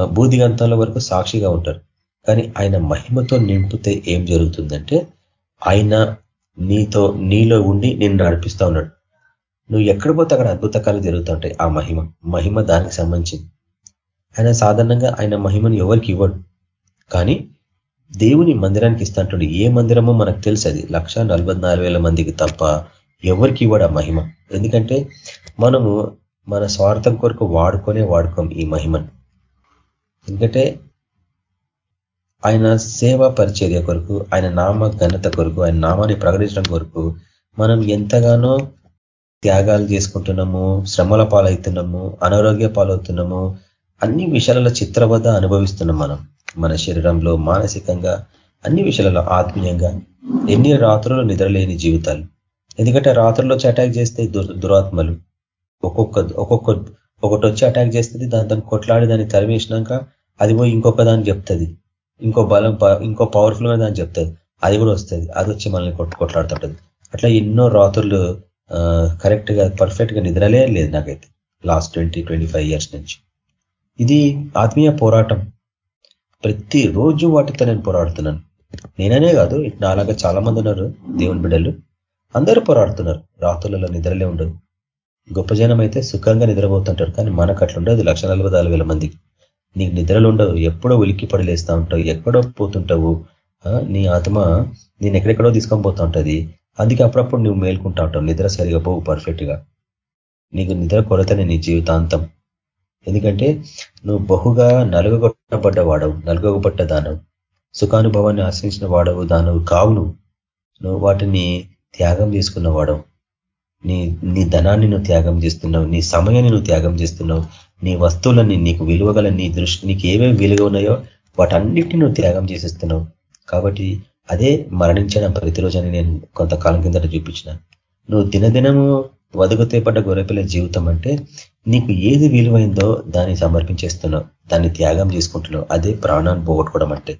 బూదిగంతాల వరకు సాక్షిగా ఉంటారు. కానీ ఆయన మహిమతో నింపితే ఏం జరుగుతుందంటే ఆయన నీతో నీలో ఉండి నిన్ను నడిపిస్తా ఉన్నాడు. నువ్వు ఎక్కడ పోతే అక్కడ అద్భుతకాలు జరుగుతుంటాయి ఆ మహిమ మహిమ దానికి సంబంధించింది. ఆయన సాధారణంగా ఆయన మహిమను ఎవరికి ఇవ్వడు. కానీ దేవుని మందిరానికి ఇస్తాంటాడు ఏ మందిరమో మనకు తెలుసు అది. లక్ష మందికి తప్ప ఎవరికి ఇవ్వడు ఆ మహిమ. ఎందుకంటే మనము మన స్వార్థం కొరకు వాడుకొనే వాడుకోం ఈ మహిమను. ఎందుకంటే ఆయన సేవా పరిచర్య కొరకు ఆయన నామ ఘనత కొరకు ఆయన నామాన్ని ప్రకటించడం కొరకు మనం ఎంతగానో త్యాగాలు చేసుకుంటున్నాము శ్రమల పాలవుతున్నాము అనారోగ్య పాలవుతున్నాము అన్ని విషయాలలో చిత్రబద్ధ అనుభవిస్తున్నాం మనం. మన శరీరంలో మానసికంగా అన్ని విషయాలలో ఆత్మీయంగా ఎన్ని రాత్రులు నిద్రలేని జీవితాలు. ఎందుకంటే రాత్రుల్లో వచ్చి అటాక్ చేస్తే దురాత్మలు. ఒక్కొక్క ఒక్కొక్క ఒకటి వచ్చి అటాక్ చేస్తుంది దాంతో కొట్లాడి దాన్ని తరిమేసినాక అది పోయి ఇంకొక దాన్ని చెప్తుంది. ఇంకో బలం ఇంకో పవర్ఫుల్ దాన్ని చెప్తుంది. అది కూడా వస్తుంది. అది వచ్చి మనల్ని కొట్టు కొట్లాడుతుంటుంది. అట్లా ఎన్నో రాత్రులు కరెక్ట్గా పర్ఫెక్ట్గా నిద్రలే లేదు నాకైతే. లాస్ట్ ట్వంటీ ట్వంటీ ఇయర్స్ నుంచి. ఇది ఆత్మీయ పోరాటం. ప్రతిరోజు వాటితో నేను పోరాడుతున్నాను. నేననే కాదు నాలాగా చాలా మంది ఉన్నారు దేవుని బిడ్డలు. అందరూ పోరాడుతున్నారు. రాత్రులలో నిద్రలే ఉండదు గొప్ప జనం అయితే సుఖంగా నిద్రపోతుంటారు. కానీ మనకు అట్లా నాలుగు లక్ష మందికి. నీకు నిద్రలు ఉండవు ఎప్పుడో ఉలిక్కి పడిలేస్తూ ఉంటావు. ఎక్కడో పోతుంటావు. నీ ఆత్మ నేను ఎక్కడెక్కడో తీసుకొని పోతా ఉంటుంది. అందుకే అప్పుడప్పుడు నువ్వు మేల్కుంటా ఉంటావు. నిద్ర సరిగా పోవు పర్ఫెక్ట్గా నీకు నిద్ర కొరతనే నీ జీవితాంతం. ఎందుకంటే నువ్వు బహుగా నలుగొట్టబడ్డ వాడవు నలుగొగబడ్డ దానవు సుఖానుభవాన్ని ఆశ్రయించిన వాడవు దానవు కావు నువ్వు. నువ్వు వాటిని త్యాగం చేసుకున్న వాడవు నీ నీ ధనాన్ని నువ్వు త్యాగం చేస్తున్నావు నీ సమయాన్ని నువ్వు త్యాగం చేస్తున్నావు నీ వస్తువులని నీకు విలువగల నీ దృష్టి నీకు ఏమేమి విలువ ఉన్నాయో వాటన్నిటిని నువ్వు త్యాగం చేసేస్తున్నావు. కాబట్టి అదే మరణించిన ప్రతిరోజని నేను కొంతకాలం కిందట చూపించిన. నువ్వు దినదినము వదుగుతే పడ్డ గొర్రెపిల్ల జీవితం అంటే నీకు ఏది విలువైందో దాన్ని సమర్పించేస్తున్నావు దాన్ని త్యాగం చేసుకుంటున్నావు. అదే ప్రాణాన్ని పోగొట్టుకోవడం అంటే.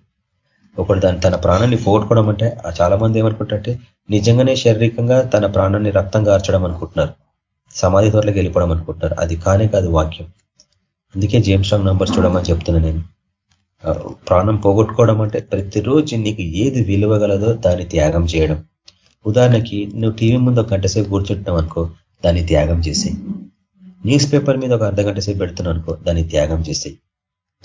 ఒకడు దాన్ని తన ప్రాణాన్ని పోగొట్టుకోవడం అంటే చాలా మంది ఏమనుకుంటారంటే నిజంగానే శారీరకంగా తన ప్రాణాన్ని రక్తంగా గార్చడం అనుకుంటున్నారు. సమాధి త్వరలోకి వెళ్ళిపోవడం అనుకుంటున్నారు. అది కానే కాదు వాక్యం. అందుకే జేమ్స్ రాంగ్ నంబర్స్ చూడమని చెప్తున్నా నేను. ప్రాణం పోగొట్టుకోవడం అంటే ప్రతిరోజు నీకు ఏది విలువగలదో దాన్ని త్యాగం చేయడం. ఉదాహరణకి నువ్వు టీవీ ముందు ఒక గంట సేపు కూర్చుంటున్నావు అనుకో దాన్ని త్యాగం చేసేయి. న్యూస్ పేపర్ మీద ఒక అర్ధ గంట సేపు పెడుతున్నావు అనుకో దాన్ని త్యాగం చేసేయి.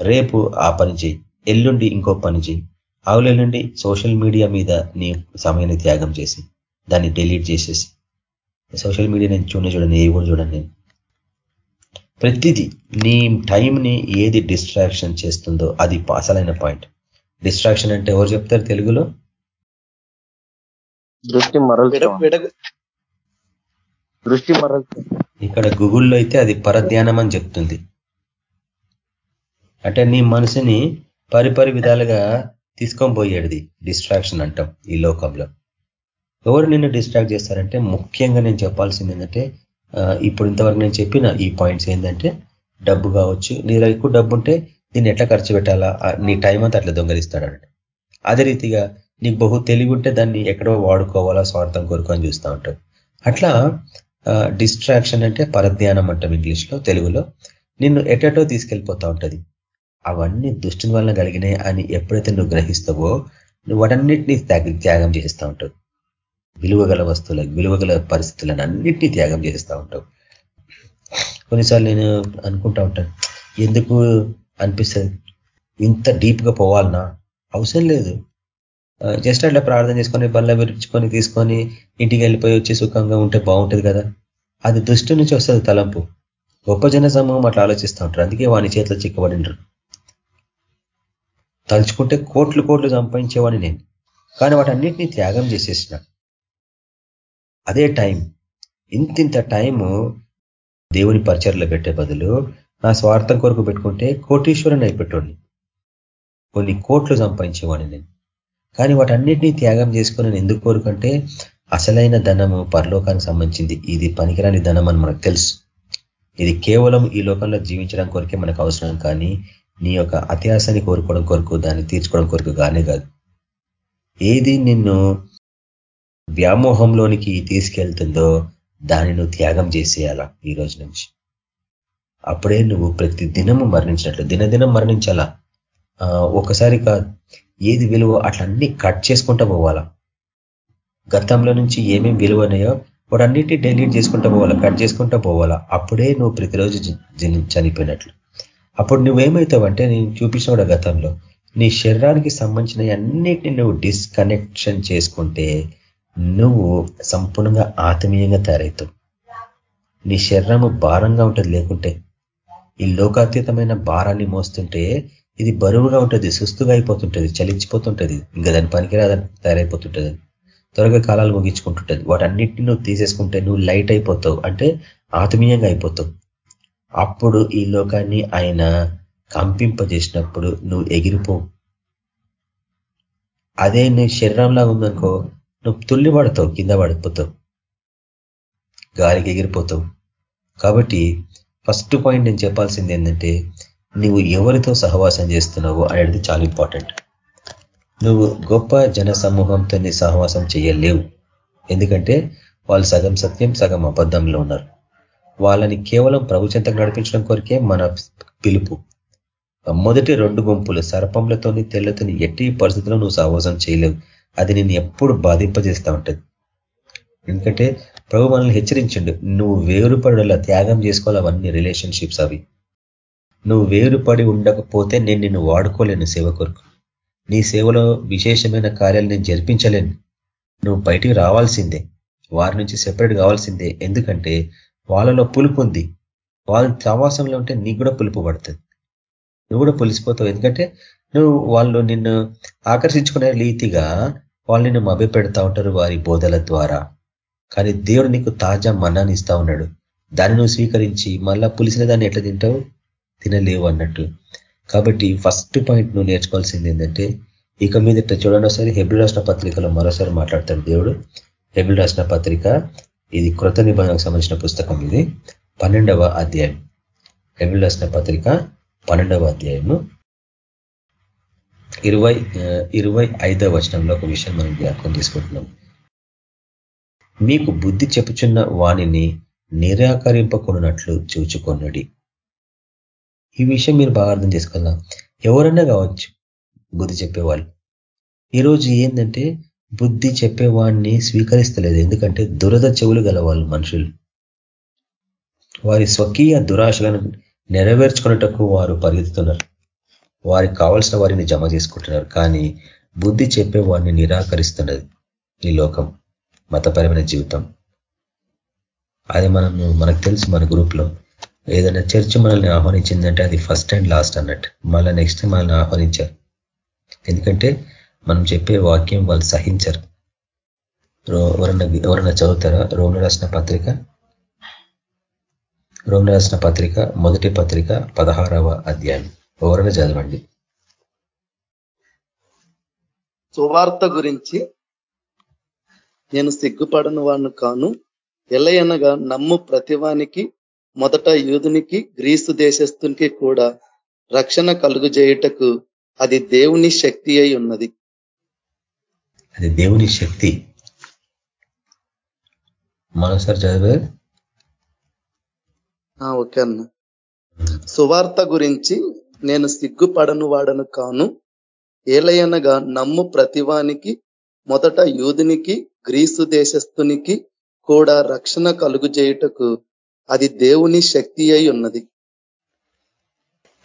రేపు ఆ పని చేయి. ఎల్లుండి ఇంకో పని చేయి. ఆవులెల్లుండి సోషల్ మీడియా మీద నీ సమయాన్ని త్యాగం చేసి దాన్ని డిలీట్ చేసేసి. సోషల్ మీడియా నేను చూడ చూడండి ఏ కూడా చూడండి నేను. ప్రతిదీ నీ టైంని ఏది డిస్ట్రాక్షన్ చేస్తుందో అది అసలైన పాయింట్. డిస్ట్రాక్షన్ అంటే ఎవరు చెప్తారు తెలుగులో? దృష్టి మరల్ దృష్టి మరల్ ఇక్కడ గూగుల్లో అయితే అది పరధ్యానం అని చెప్తుంది. అంటే నీ మనసుని పరిపరి విధాలుగా తీసుకొని డిస్ట్రాక్షన్ అంటాం ఈ లోకంలో. ఎవరు నిన్ను డిస్ట్రాక్ట్ చేస్తారంటే ముఖ్యంగా నేను చెప్పాల్సింది ఏంటంటే ఇప్పుడు ఇంతవరకు నేను చెప్పిన ఈ పాయింట్స్ ఏంటంటే డబ్బు కావచ్చు నీ ఎక్కువ డబ్బు ఉంటే దీన్ని ఎట్లా ఖర్చు పెట్టాలా? నీ టైం అంతా అట్లా దొంగలిస్తాడంట అదే రీతిగా నీకు బహు తెలివి ఉంటే దాన్ని ఎక్కడో వాడుకోవాలా స్వార్థం కోరుకొని అని చూస్తూ ఉంటావు అట్లా డిస్ట్రాక్షన్ అంటే పరధ్యానం అంటాం ఇంగ్లీష్లో తెలుగులో. నిన్ను ఎటటో తీసుకెళ్ళిపోతా ఉంటుంది. అవన్నీ దుష్టుని వలన కలిగినాయి అని ఎప్పుడైతే నువ్వు గ్రహిస్తావో నువ్వు వాటన్నిటినీ త్యాగం చేస్తూ ఉంటావు. విలువగల వస్తువులకు విలువగల పరిస్థితులను అన్నిటినీ త్యాగం చేస్తూ ఉంటావు. కొన్నిసార్లు నేను అనుకుంటా ఉంటాను ఎందుకు అనిపిస్తుంది? ఇంత డీప్గా పోవాలనా అవసరం లేదు. జస్ట్ అట్లా ప్రార్థన చేసుకొని బల్ల విరుచుకొని తీసుకొని ఇంటికి వెళ్ళిపోయి వచ్చి సుఖంగా ఉంటే బాగుంటుంది కదా. అది దృష్టి నుంచి వస్తుంది తలంపు. గొప్ప జన సమూహం అట్లా ఆలోచిస్తూ ఉంటారు. అందుకే వాని చేతిలో చిక్కబడినరు తలుచుకుంటే కోట్లు కోట్లు సంపాదించేవాడిని నేను. కానీ వాటన్నిటినీ త్యాగం చేసేసిన. అదే టైం. ఇంతింత టైము దేవుని పరిచయలో పెట్టే బదులు నా స్వార్థం కొరకు పెట్టుకుంటే కోటీశ్వరుని అయిపెట్టండి కొన్ని కోట్లు సంపాదించేవాడిని నేను. కానీ వాటన్నిటినీ త్యాగం చేసుకుని నేను ఎందుకు కోరుకంటే అసలైన ధనము పరలోకానికి సంబంధించింది. ఇది పనికిరాని ధనం అని మనకు తెలుసు. ఇది కేవలం ఈ లోకంలో జీవించడం కొరకే మనకు అవసరం కానీ నీ యొక్క అత్యాసని కోరుకోవడం కొరకు దాన్ని తీర్చుకోవడం కొరకు కానే కాదు. ఏది నిన్ను వ్యామోహంలోనికి తీసుకెళ్తుందో దాన్ని నువ్వు త్యాగం చేసేయాలా ఈ రోజు నుంచి. అప్పుడే నువ్వు ప్రతి దినము మరణించినట్లు దినదినం మరణించాలా. ఒకసారి ఏది విలువ అట్లన్నీ కట్ చేసుకుంటూ పోవాలా. గతంలో నుంచి ఏమేమి విలువ ఉన్నాయో వాడన్నిటినీ డెలీట్ చేసుకుంటూ పోవాలా కట్ చేసుకుంటూ పోవాలా. అప్పుడే నువ్వు ప్రతిరోజు చనిపోయినట్లు. అప్పుడు నువ్వేమవుతావంటే నేను చూపించిన కూడా గతంలో. నీ శరీరానికి సంబంధించిన అన్నిటిని నువ్వు డిస్కనెక్షన్ చేసుకుంటే నువ్వు సంపూర్ణంగా ఆత్మీయంగా తయారవుతావు. నీ శరీరము భారంగా ఉంటుంది లేకుంటే. ఈ లోకాతీతమైన భారాన్ని మోస్తుంటే ఇది బరువుగా ఉంటుంది సుస్తుగా అయిపోతుంటుంది చలించిపోతుంటుంది ఇంకా దాని పనికిరాదని తయారైపోతుంటుంది. త్వరగా కాలాలు ముగించుకుంటుంటుంది. వాటన్నిటిని నువ్వు తీసేసుకుంటే నువ్వు లైట్ అయిపోతావు అంటే ఆత్మీయంగా అయిపోతావు. అప్పుడు ఈ లోకాన్ని ఆయన కంపింపజేసినప్పుడు నువ్వు ఎగిరిపోవు అదే నీ శరీరంలా ఉందనుకో నువ్వు తుల్లి పడతావు కింద పడిపోతావు. గాలికి ఎగిరిపోతావు. కాబట్టి ఫస్ట్ పాయింట్ నేను చెప్పాల్సింది ఏంటంటే నువ్వు ఎవరితో సహవాసం చేస్తున్నావో అనేది చాలా ఇంపార్టెంట్. నువ్వు గొప్ప జన సమూహంతో సహవాసం చేయలేవు. ఎందుకంటే వాళ్ళు సగం సత్యం సగం అబద్ధంలో ఉన్నారు. వాళ్ళని కేవలం ప్రభు చెంతకు నడిపించడం కొరికే మన పిలుపు. మొదటి రెండు గుంపులు సర్పంలతోని తెల్లతోని ఎట్టి పరిస్థితుల్లో నువ్వు సహవాసం చేయలేవు. అది నేను ఎప్పుడు బాధింపజేస్తూ ఉంటుంది. ఎందుకంటే ప్రభు మనల్ని హెచ్చరించిండు నువ్వు వేరుపడలా త్యాగం చేసుకోవాలి అవన్నీ రిలేషన్షిప్స్ అవి. నువ్వు వేరుపడి ఉండకపోతే నేను నిన్ను వాడుకోలేను సేవ కొరకు. నీ సేవలో విశేషమైన కార్యాలు నేను జరిపించలేను. నువ్వు బయటికి రావాల్సిందే. వారి నుంచి సెపరేట్ కావాల్సిందే. ఎందుకంటే వాళ్ళలో పులుపు ఉంది. వాళ్ళ సవాసంలో ఉంటే నీకు కూడా పులుపు పడుతుంది. నువ్వు కూడా పులిసిపోతావు. ఎందుకంటే నువ్వు వాళ్ళు నిన్ను ఆకర్షించుకునే రీతిగా వాళ్ళు నిన్ను మభ్యపెడతా ఉంటారు వారి బోధల ద్వారా. కానీ దేవుడు నీకు తాజా మన్నాన్ని ఇస్తా ఉన్నాడు. దాన్ని నువ్వు స్వీకరించి మళ్ళా పులిసిన దాన్ని ఎట్లా తింటావు? తినలేవు అన్నట్టు. కాబట్టి ఫస్ట్ పాయింట్ నువ్వు నేర్చుకోవాల్సింది ఏంటంటే ఇక మీద చూడండి ఒకసారి హెబిల్ రాసిన పత్రికలో మరోసారి మాట్లాడతాడు దేవుడు. హెబిల్ రాసిన పత్రిక ఇది కృత నిబంధనకు సంబంధించిన పుస్తకం ఇది. పన్నెండవ అధ్యాయం. హెబిల్ పత్రిక పన్నెండవ అధ్యాయము. ఇరవై ఇరవై ఐదవ వచనంలో ఒక విషయం మనం జ్ఞాపకం తీసుకుంటున్నాం. మీకు బుద్ధి చెప్పుచున్న వాణిని నిరాకరింపకున్నట్లు చూచుకొన్నడి ఈ విషయం మీరు బాగా అర్థం చేసుకోవాలా? ఎవరన్నా కావచ్చు బుద్ధి చెప్పేవాళ్ళు. ఈరోజు ఏంటంటే బుద్ధి చెప్పేవాడిని స్వీకరిస్తలేదు. ఎందుకంటే దురద చెవులు గల వాళ్ళు మనుషులు. వారి స్వకీయ దురాశలను నెరవేర్చుకున్నటకు వారు పరిగెత్తుతున్నారు. వారికి కావాల్సిన వారిని జమ చేసుకుంటున్నారు. కానీ బుద్ధి చెప్పేవాడిని నిరాకరిస్తున్నది ఈ లోకం మతపరమైన జీవితం. అది మనము మనకు తెలుసు మన గ్రూప్లో. ఏదైనా చర్చ్ మనల్ని ఆహ్వానించిందంటే అది ఫస్ట్ అండ్ లాస్ట్ అన్నట్టు. మళ్ళీ నెక్స్ట్ మనల్ని ఆహ్వానించారు. ఎందుకంటే మనం చెప్పే వాక్యం వాళ్ళు సహించరు. ఎవరన్నా ఎవరన్నా చదువుతారా? రోమిల రాసిన పత్రిక? రోమిల రాసిన పత్రిక మొదటి పత్రిక పదహారవ అధ్యాయం. ఎవరైనా చదవండి. సువార్త గురించి నేను సిగ్గుపడని వాడిని కాను. ఎలయనగా నమ్ము ప్రతివానికి మొదట యూదునికి గ్రీసు దేశస్తునికి కూడా రక్షణ కలుగు చేయుటకు అది దేవుని శక్తి అయి ఉన్నది. అది దేవుని శక్తి. మరోసారి చదివే ఓకే అన్న. సువార్త గురించి నేను సిగ్గుపడను వాడను కాను ఏలయనగా నమ్ము ప్రతివానికి మొదట యూదునికి గ్రీసు దేశస్థునికి కూడా రక్షణ కలుగు చేయుటకు అది దేవుని శక్తి అయి ఉన్నది.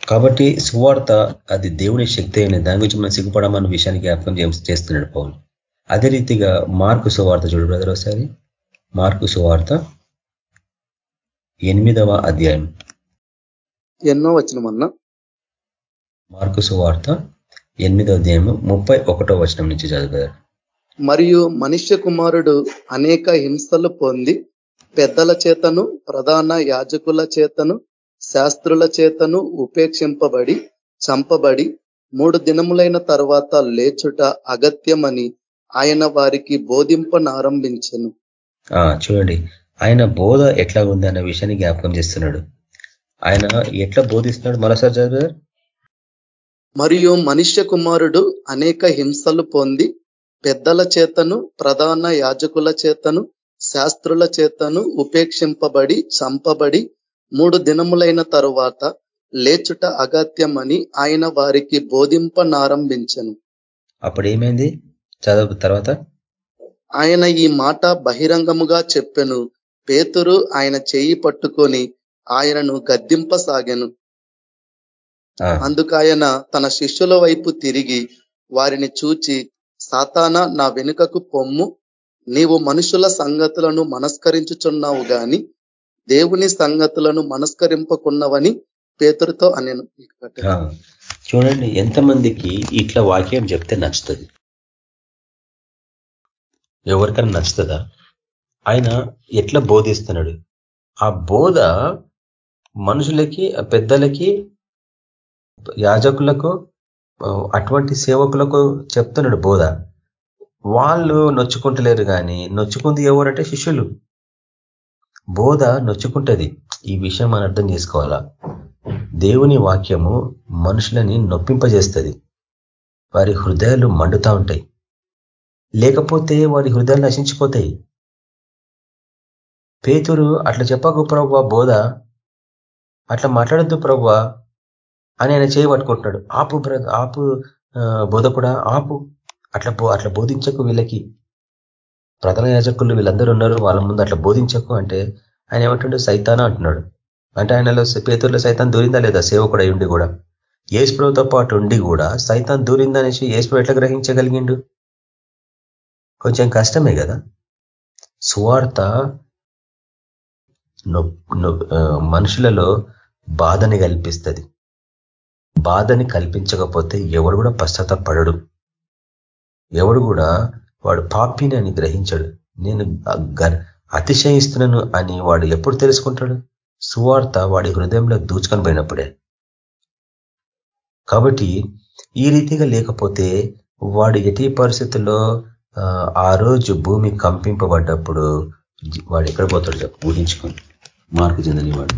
కాబట్టి సువార్త అది దేవుని శక్తి అయిన దాని గురించి మనం సిగ్గుపడమన్న విషయాన్ని జ్ఞాపకం చేస్తున్నాడు పౌలు. అదే రీతిగా మార్కు సువార్త చూడు బ్రదర్ ఒకసారి. మార్కు సువార్త ఎనిమిదవ అధ్యాయం. ఎన్నో వచనం మార్కు సువార్త ఎనిమిదవ అధ్యాయం ముప్పై ఒకటో వచనం నుంచి చదివారు మరియు మనుష్య కుమారుడు అనేక హింసలు పొంది పెద్దల చేతను ప్రధాన యాజకుల చేతను శాస్త్రుల చేతను ఉపేక్షింపబడి చంపబడి మూడు దినములైన తర్వాత లేచుట అగత్యమని ఆయన వారికి బోధింపనారంభించను. చూడండి. ఆయన బోధ ఎట్లా ఉంది అన్న విషయాన్ని జ్ఞాపకం చేస్తున్నాడు. ఆయన ఎట్లా బోధిస్తున్నాడు మరోసారి చదివారు మరియు మనుష్య కుమారుడు అనేక హింసలు పొంది పెద్దల చేతను ప్రధాన యాజకుల చేతను శాస్త్రుల చేతను ఉపేక్షింపబడి చంపబడి మూడు దినములైన తరువాత లేచుట అగత్యమని ఆయన వారికి బోధింపనారంభించను. అప్పుడు ఏమైంది చదువు తర్వాత? ఆయన ఈ మాట బహిరంగముగా చెప్పెను. పేతురు ఆయన చెయ్యి పట్టుకొని ఆయనను గద్దింపసాగాను. అందుకాయన తన శిష్యుల వైపు తిరిగి వారిని చూచి సాతాన నా వెనుకకు పొమ్ము. నీవు మనుషుల సంగతులను మనస్కరించుచున్నావు గాని దేవుని సంగతులను మనస్కరింపకున్నవని పేతురుతో అనేను. చూడండి ఎంతమందికి ఇట్లా వాక్యం చెప్తే నచ్చుతుంది. ఎవరికైనా నచ్చుతుందా? ఆయన ఎట్లా బోధిస్తున్నాడు? ఆ బోధ మనుషులకి పెద్దలకి యాజకులకు అటువంటి సేవకులకు చెప్తున్నాడు బోధ. వాళ్ళు నొచ్చుకుంటలేరు కానీ నొచ్చుకుంది ఎవరంటే శిష్యులు. బోధ నొచ్చుకుంటుంది. ఈ విషయం మనం అర్థం చేసుకోవాలా? దేవుని వాక్యము మనుషులని నొప్పింపజేస్తుంది. వారి హృదయాలు మండుతా ఉంటాయి. లేకపోతే వారి హృదయాలు నశించిపోతాయి. పేతురు అట్లా చెప్పకు ప్రవ్వ బోధ. అట్లా మాట్లాడద్దు ప్రవ్వ అని ఆయన చేయబట్టుకుంటున్నాడు ఆపు ఆపు బోధ కూడా ఆపు. అట్లా అట్లా బోధించకు వీళ్ళకి. ప్రధాన యాజకులు వీళ్ళందరూ ఉన్నారు వాళ్ళ ముందు అట్లా బోధించకు అంటే ఆయన ఏమంటుండే? సైతానా అంటున్నాడు. అంటే ఆయనలో పేతుర్లో సైతాన్ దూరిందా లేదా? సేవకుడు ఉండి కూడా. ఏసుప్రభుతో పాటు ఉండి కూడా సైతాన్ దూరిందనేసి ఏసుప్రభు ఎట్లా గ్రహించగలిగిండు? కొంచెం కష్టమే కదా. సువార్త మనుషులలో బాధని కల్పిస్తుంది. బాధని కల్పించకపోతే ఎవడు కూడా పశ్చాత్తపడడు. ఎవడు కూడా వాడు పాపిని అని గ్రహించడు. నేను అతిశయిస్తున్నాను అని వాడు ఎప్పుడు తెలుసుకుంటాడు? సువార్త వాడి హృదయంలో దూచుకొని పోయినప్పుడే. కాబట్టి ఈ రీతిగా లేకపోతే వాడు ఎటీ పరిస్థితుల్లో ఆ రోజు భూమి కంపింపబడ్డప్పుడు వాడు ఎక్కడ పోతాడు ఊహించుకోండి. మార్పు చెందని వాడు.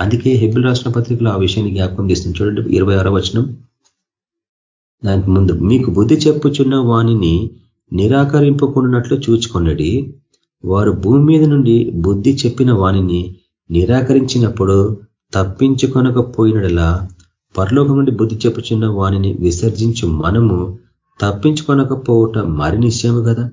అందుకే హెబిల్ రాష్ట్ర పత్రికలో ఆ విషయాన్ని జ్ఞాపకం చేస్తుంది. చూడండి ఇరవై ఆరో వచనం. దానికి ముందు మీకు బుద్ధి చెప్పుచున్న వాణిని నిరాకరింపకుండాట్లు చూచుకొన్నడి వారు భూమి మీద నుండి బుద్ధి చెప్పిన వాణిని నిరాకరించినప్పుడు తప్పించుకొనకపోయినలా పరలోకం నుండి బుద్ధి చెప్పుచున్న వాణిని విసర్జించు మనము తప్పించుకొనకపోవటం మరి నిశ్చయము కదా?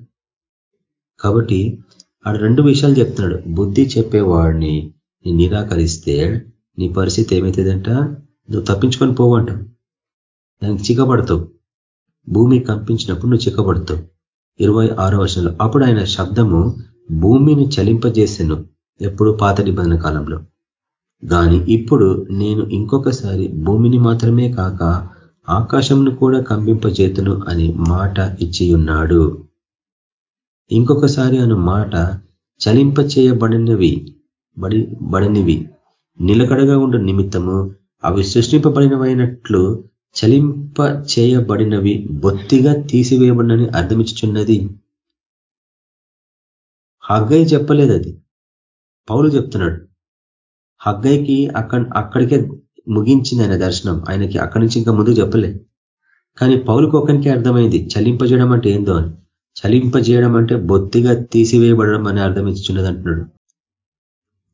కాబట్టి ఆడు రెండు విషయాలు చెప్తున్నాడు. బుద్ధి చెప్పేవాడిని నిరాకరిస్తే నీ పరిస్థితి ఏమవుతుందంట నువ్వు తప్పించుకొని పోవంట. దానికి చిక్కబడతావు. భూమి కంపించినప్పుడు నువ్వు చిక్కబడతావు. ఇరవై ఆరో వర్షంలో అప్పుడు ఆయన శబ్దము భూమిని చలింపజేసాను ఎప్పుడు పాత నిబంధన కాలంలో. కానీ ఇప్పుడు నేను ఇంకొకసారి భూమిని మాత్రమే కాక ఆకాశంను కూడా కంపింపజేతును అని మాట ఇచ్చి ఉన్నాడు ఇంకొకసారి అను మాట చలింప చేయబడినవి బడి బడినివి. నిలకడగా ఉండు నిమిత్తము అవి సృష్టింపబడినవైనట్లు చలింప చేయబడినవి బొత్తిగా తీసివేయబడినని అర్థమిచ్చుచున్నది. హగ్గై చెప్పలేదు అది పౌలు చెప్తున్నాడు హగ్గైకి అక్కడ అక్కడికే ముగించింది ఆయన దర్శనం ఆయనకి అక్కడి నుంచి ఇంకా ముందు చెప్పలే. కానీ పౌలుకు ఒకరికి అర్థమైంది చలింపజేయడం అంటే ఏందో అని. చలింపజేయడం అంటే బొత్తిగా తీసివేయబడడం అని అర్థం ఇచ్చున్నది అంటున్నాడు.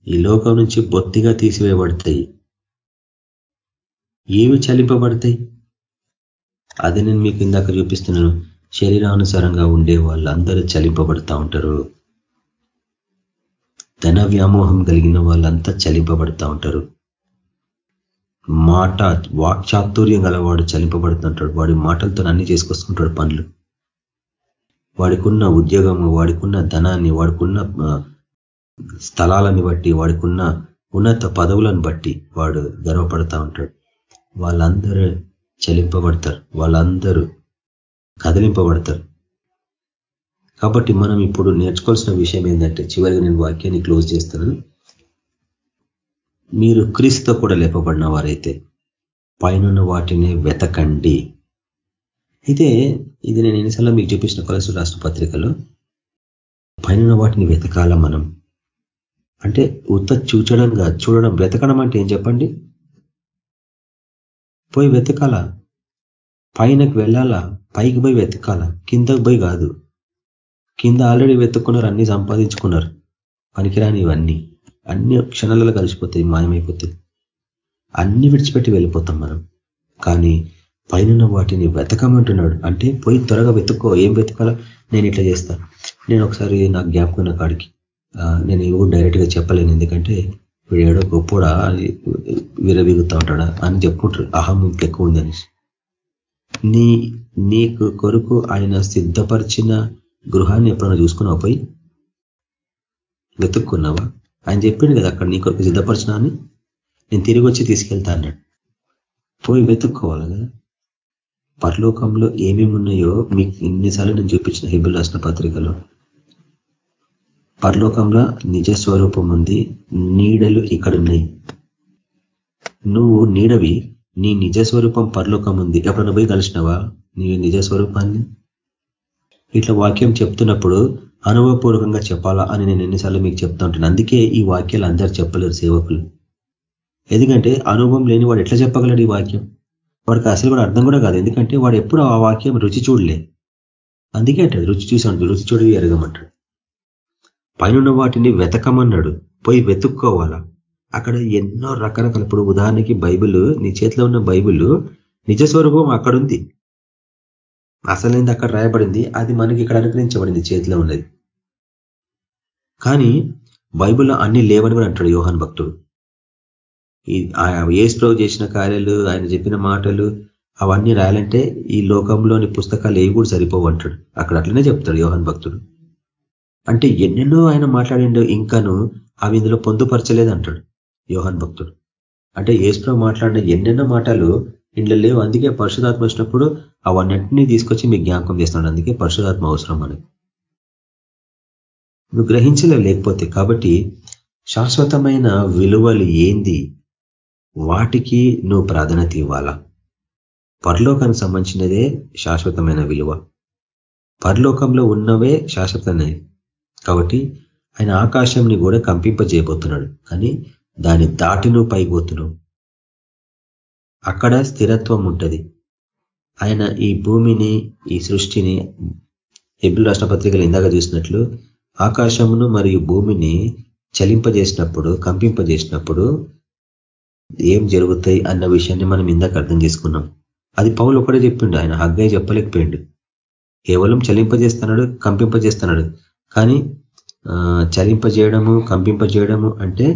ఈ లోకం నుంచి బొత్తిగా తీసివేయబడతాయి. ఏవి చలింపబడతాయి? అది నేను మీకు ఇందాక చూపిస్తున్నాను. శరీరానుసారంగా ఉండే వాళ్ళందరూ చలింపబడతా ఉంటారు. ధన వ్యామోహం కలిగిన వాళ్ళంతా చలింపబడతా ఉంటారు. మాట వాక్చాతుర్యం గలవాడు చలింపబడుతుంటాడు వాడి మాటలతో అన్ని చేసుకొస్తుంటాడు పనులు. వాడికున్న ఉద్యోగము వాడికున్న ధనాన్ని వాడికున్న స్థలాలని బట్టి వాడికున్న ఉన్నత పదవులను బట్టి వాడు గర్వపడతా ఉంటాడు. వాళ్ళందరూ చలింపబడతారు. వాళ్ళందరూ కదిలింపబడతారు. కాబట్టి మనం ఇప్పుడు నేర్చుకోవాల్సిన విషయం ఏంటంటే చివరిగా నేను వాక్యాన్ని క్లోజ్ చేస్తాను మీరు క్రీస్తుతో కూడా లేపబడిన వారైతే పైన వాటిని వెతకండి. అయితే ఇది నేను ఎన్నిసార్లు మీకు చూపించిన కొలసు రాష్ట్ర పత్రికలో పైన వాటిని వెతకాల మనం. అంటే ఉత్త చూచడంగా చూడడం వెతకడం అంటే ఏం చెప్పండి? పోయి వెతకాల? పైనకి వెళ్ళాలా? పైకి పోయి వెతకాల? కిందకు పోయి కాదు. కింద ఆల్రెడీ వెతుక్కున్నారు అన్ని సంపాదించుకున్నారు. పనికిరాని ఇవన్నీ. అన్ని క్షణాలలో కలిసిపోతాయి మాయమైపోతాయి. అన్ని విడిచిపెట్టి వెళ్ళిపోతాం మనం. కానీ పైన వాటిని వెతకమంటున్నాడు. అంటే పోయి త్వరగా వెతుక్కో ఏం వెతకాలా నేను ఇట్లా చేస్తా. నేను ఒకసారి నాకు జ్ఞాపకం కాడికి నేను ఎవరు డైరెక్ట్గా చెప్పలేను. ఎందుకంటే వీడు ఏడో గొప్పడా అని ఉంటాడా అని చెప్పుకుంటారు అహం ఎక్కువ ఉందని నీ నీకు కొరకు ఆయన సిద్ధపరిచిన గృహాన్ని ఎప్పుడైనా చూసుకున్నావు పోయి? వెతుక్కున్నావా? ఆయన చెప్పిండు కదా అక్కడ నీ కొరకు సిద్ధపరిచిన అని నేను తిరిగి వచ్చి తీసుకెళ్తా అన్నాడు. పోయి వెతుక్కోవాలి కదా. పరలోకంలో ఏమేమి ఉన్నాయో మీకు ఇన్నిసార్లు నేను చూపించిన హిబుల్ రాసిన పత్రికలో. పరలోకంలో నిజ స్వరూపం ఉంది నీడలు ఇక్కడ ఉన్నాయి. నువ్వు నీడవి నీ నిజ స్వరూపం పరలోకం ఉంది. ఎప్పుడన్నా పోయి కలిసినవా? నీ నిజ స్వరూపాన్ని? ఇట్లా వాక్యం చెప్తున్నప్పుడు అనుభవపూర్వకంగా చెప్పాలా అని నేను ఎన్నిసార్లు మీకు చెప్తా ఉంటాను. అందుకే ఈ వాక్యాలు అందరు చెప్పలేరు సేవకులు. ఎందుకంటే అనుభవం లేని వాడు ఎట్లా చెప్పగలడు ఈ వాక్యం? వాడికి అసలు కూడా అర్థం కూడా కాదు. ఎందుకంటే వాడు ఎప్పుడు ఆ వాక్యం రుచి చూడలే. అందుకే అంటాడు రుచి చూసాడు రుచి చూడవి ఎరగమంటాడు. పైన వాటిని వెతకమన్నాడు. పోయి వెతుక్కోవాలా? అక్కడ ఎన్నో రకరకాల ఇప్పుడు ఉదాహరణకి బైబిల్ నీ చేతిలో ఉన్న బైబిల్ నిజ స్వరూపం అక్కడుంది. అసలేంది అక్కడ రాయబడింది? అది మనకి ఇక్కడ అనుగ్రహించబడింది చేతిలో ఉన్నది. కానీ బైబిల్లో అన్ని లేవని కూడా అంటాడు యోహాన్ భక్తుడు. ఈ ఏ స్ప్రో చేసిన కార్యాలు ఆయన చెప్పిన మాటలు అవన్నీ రాయాలంటే ఈ లోకంలోని పుస్తకాలు ఏవి కూడా సరిపోవు అంటాడు. అక్కడ అట్లనే చెప్తాడు యోహన్ భక్తుడు. అంటే ఎన్నెన్నో ఆయన మాట్లాడిండు ఇంకాను అవి ఇందులో పొందుపరచలేదు అంటాడు యోహన్ భక్తుడు. అంటే ఏసుప్రభు మాట్లాడిన ఎన్నెన్నో మాటలు ఇంట్లో లేవు. అందుకే పరిశుధాత్మ వచ్చినప్పుడు అవన్నింటినీ తీసుకొచ్చి మీకు జ్ఞాపకం చేస్తున్నాడు. అందుకే పరిశుధాత్మ అవసరం మనకి. నువ్వు గ్రహించలేవు లేకపోతే కాబట్టి శాశ్వతమైన విలువలు ఏంది? వాటికి నువ్వు ప్రాధాన్యత ఇవ్వాలా? పరలోకానికి సంబంధించినదే శాశ్వతమైన విలువ. పరలోకంలో ఉన్నవే శాశ్వతమే. కాబట్టి ఆయన ఆకాశంని కూడా కంపింపజేయబోతున్నాడు. కానీ దాన్ని దాటి నువ్వు పైపోతున్నావు అక్కడ స్థిరత్వం ఉంటుంది. ఆయన ఈ భూమిని ఈ సృష్టిని ఎబుల్ రాష్ట్రపత్రికలు ఇందాక చూసినట్లు ఆకాశమును మరియు భూమిని చలింపజేసినప్పుడు కంపింపజేసినప్పుడు ఏం జరుగుతాయి అన్న విషయాన్ని మనం ఇందాక అర్థం చేసుకున్నాం. అది పౌలు ఒకటే చెప్పిండు ఆయన హగ్గయ్య చెప్పలేకపోయిండు. కేవలం చలింపజేస్తున్నాడు కంపింపజేస్తున్నాడు. కానీ చలింపజేయడము కంపింపజేయడము అంటే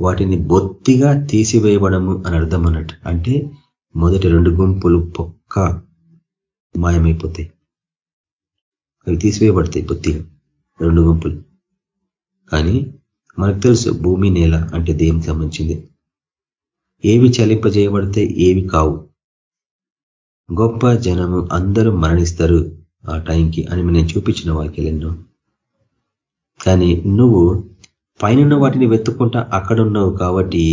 వాటిని బొత్తిగా తీసివేయబడము అని అర్థం అన్నట్టు. అంటే మొదటి రెండు గుంపులు పొక్క మాయమైపోతాయి. అవి తీసివేయబడతాయి బొత్తిగా. రెండు గుంపులు. కానీ మనకు తెలుసు భూమి నేల అంటే దేనికి సంబంధించింది. ఏవి చలింపజేయబడితే ఏవి కావు. గొప్ప జనము అందరూ మరణిస్తారు ఆ టైంకి అని నేను చూపించిన వాక్యాలు కానీ నువ్వు పైన వాటిని వెతుక్కుంటా అక్కడ ఉన్నావు కాబట్టి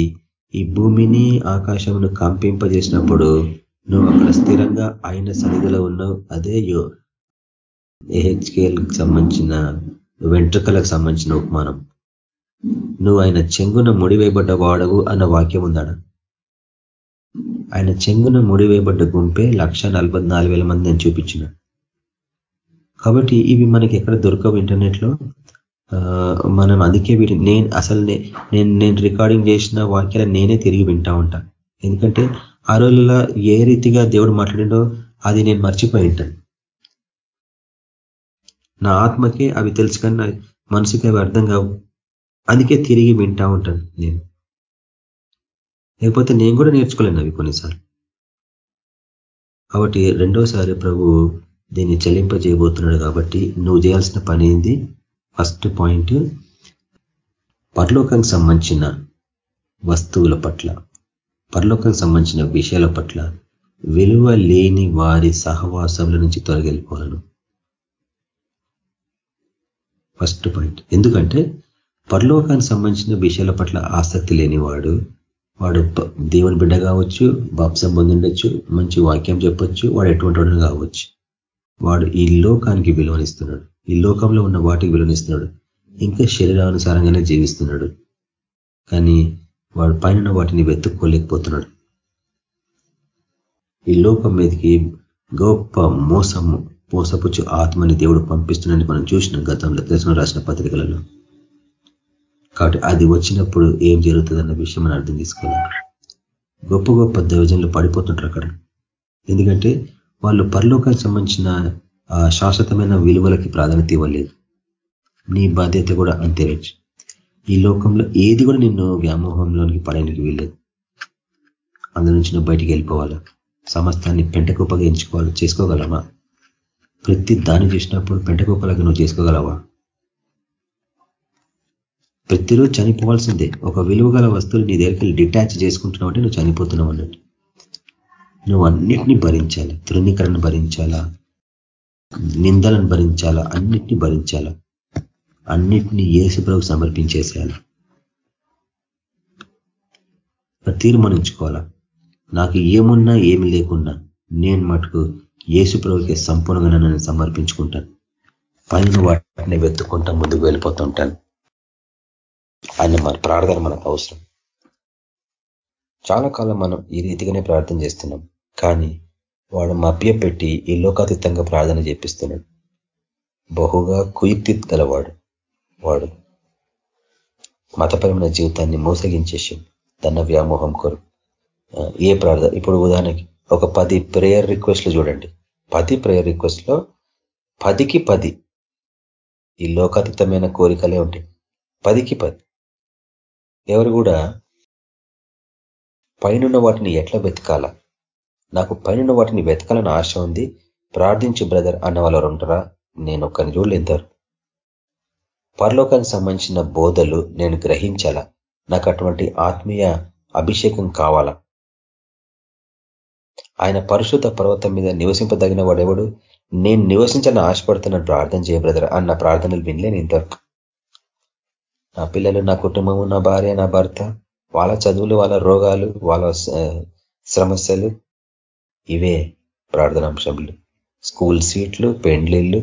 ఈ భూమిని ఆకాశమును కంపింపజేసినప్పుడు నువ్వు అక్కడ స్థిరంగా ఆయన సన్నిధిలో ఉన్నావు. అదే యో సంబంధించిన వెంట్రుకలకు సంబంధించిన ఉపమానం. నువ్వు ఆయన చెంగున ముడివేయబడ్డ వాడవు అన్న వాక్యం ఉందాడ ఆయన చెంగున ముడివేయబడ్డ గుంపే లక్ష మంది నేను చూపించిన. కాబట్టి ఇవి మనకి ఎక్కడ దొరకవు ఇంటర్నెట్లో. మనం అందుకే వీటి నేను అసలు నేను నేను రికార్డింగ్ చేసిన వాక్యాలు నేనే తిరిగి వింటా ఉంటా. ఎందుకంటే ఆ రోజుల్లో ఏ రీతిగా దేవుడు మాట్లాడిండో అది నేను మర్చిపోయి ఉంటాను. నా ఆత్మకే అవి తెలుసు కానీ మనసుకి అవి అర్థం కావు. అందుకే తిరిగి వింటా ఉంటాను నేను. లేకపోతే నేను కూడా నేర్చుకోలేను అవి కొన్నిసార్లు. కాబట్టి రెండోసారి ప్రభు దీన్ని చెల్లింపజేయబోతున్నాడు కాబట్టి నువ్వు చేయాల్సిన పని ఏంది? ఫస్ట్ పాయింట్ పరలోకానికి సంబంధించిన వస్తువుల పట్ల పరలోకానికి సంబంధించిన విషయాల పట్ల విలువ లేని వారి సహవాసముల నుంచి తొలగిపోవాలను. First point. ఎందుకంటే పరలోకానికి సంబంధించిన విషయాల పట్ల ఆసక్తి లేనివాడు వాడు దేవుని బిడ్డ కావచ్చు బాప్సం పొందిండొచ్చు మంచి వాక్యం చెప్పొచ్చు వాడు ఎటువంటి వాడు కావచ్చు. వాడు ఈ లోకానికి విలువనిస్తున్నాడు. ఈ లోకంలో ఉన్న వాటికి విలువనిస్తున్నాడు. ఇంకా శరీరానుసారంగానే జీవిస్తున్నాడు. కానీ వాడు పైన వాటిని వెతుక్కోలేకపోతున్నాడు. ఈ లోకం మీదకి గొప్ప మోసము మోసపుచ్చు ఆత్మని దేవుడు పంపిస్తున్నాడని మనం చూసిన గతంలో తెలిసిన రాసిన పత్రికలలో. కాబట్టి అది వచ్చినప్పుడు ఏం జరుగుతుందన్న విషయం మనం అర్థం చేసుకోవాలి. గొప్ప గొప్ప దైవజనులు పడిపోతుంటారు అక్కడ. ఎందుకంటే వాళ్ళు పరలోకానికి సంబంధించిన శాశ్వతమైన విలువలకి ప్రాధాన్యత ఇవ్వలేదు. నీ బాధ్యత కూడా అంతే ఈ లోకంలో ఏది కూడా నిన్ను వ్యామోహంలోనికి పడడానికి వీల్లేదు. అందు నుంచి నువ్వు బయటికి వెళ్ళిపోవాలా. సమస్తాన్ని పెంటకుప్పగా ఎంచుకోవాలి చేసుకోగలమా? ప్రతి దాన్ని చేసినప్పుడు పెంటకుప్పలాగా నువ్వు చేసుకోగలవా? ప్రతిరోజు చనిపోవాల్సిందే. ఒక విలువ గల వస్తువులు నీ దగ్గరికి డిటాచ్ చేసుకుంటున్నావు అంటే నువ్వు చనిపోతున్నావు అన్నట్టు. నువ్వు అన్నిటినీ భరించాలి. తృణీకరణ భరించాలా? నిందలను భరించాలా? అన్నిటినీ భరించాలా? అన్నిటినీ ఏసు ప్రభు సమర్పించేసేయాలి. తీర్మానించుకోవాలా? నాకు ఏమున్నా ఏమి లేకున్నా నేను మటుకు ఏసు ప్రభుకి సంపూర్ణంగా నన్ను సమర్పించుకుంటాను. పైన వాటిని వెతుక్కుంటా ముందుకు వెళ్ళిపోతుంటాను. ఆయన మన ప్రార్థన మనకు అవసరం. చాలా కాలం మనం ఈ రీతిగానే ప్రార్థన చేస్తున్నాం. కానీ వాడు మభ్య పెట్టి ఈ లోకాతీతంగా ప్రార్థన చేపిస్తున్నాడు. బహుగా కుయుక్తి గలవాడు. వాడు మతపరమైన జీవితాన్ని మోసగించేసి తన వ్యామోహం కొరకు ఏ ప్రార్థన ఇప్పుడు ఉదాహరణకి ఒక పది ప్రేయర్ రిక్వెస్ట్లు చూడండి. పది ప్రేయర్ రిక్వెస్ట్లో పదికి పది ఈ లోకాతీతమైన కోరికలే ఉంటాయి. పదికి పది. ఎవరు కూడా పైనున్న వాటిని ఎట్లా వెతకాలా? నాకు పైన వాటిని వెతకాలని ఆశ ఉంది. ప్రార్థించు బ్రదర్ అన్న వాళ్ళు ఉంటారా? నేను ఒక్కరిని చూడలేంతారు పరలోకానికి సంబంధించిన బోధలు నేను గ్రహించాలా? నాకు అటువంటి ఆత్మీయ అభిషేకం కావాలా? ఆయన పరిశుద్ధ పర్వతం మీద నివసింపదగిన వాడెవడు? నేను నివసించాలని ఆశపడుతున్నాను ప్రార్థన చేయ బ్రదర్ అన్న ప్రార్థనలు వినలేను ఇంతవరకు. నా పిల్లలు నా కుటుంబము నా భార్య నా భర్త వాళ్ళ చదువులు వాళ్ళ రోగాలు వాళ్ళ సమస్యలు ఇవే ప్రార్థనాంశములు. స్కూల్ సీట్లు పెండ్లిళ్ళు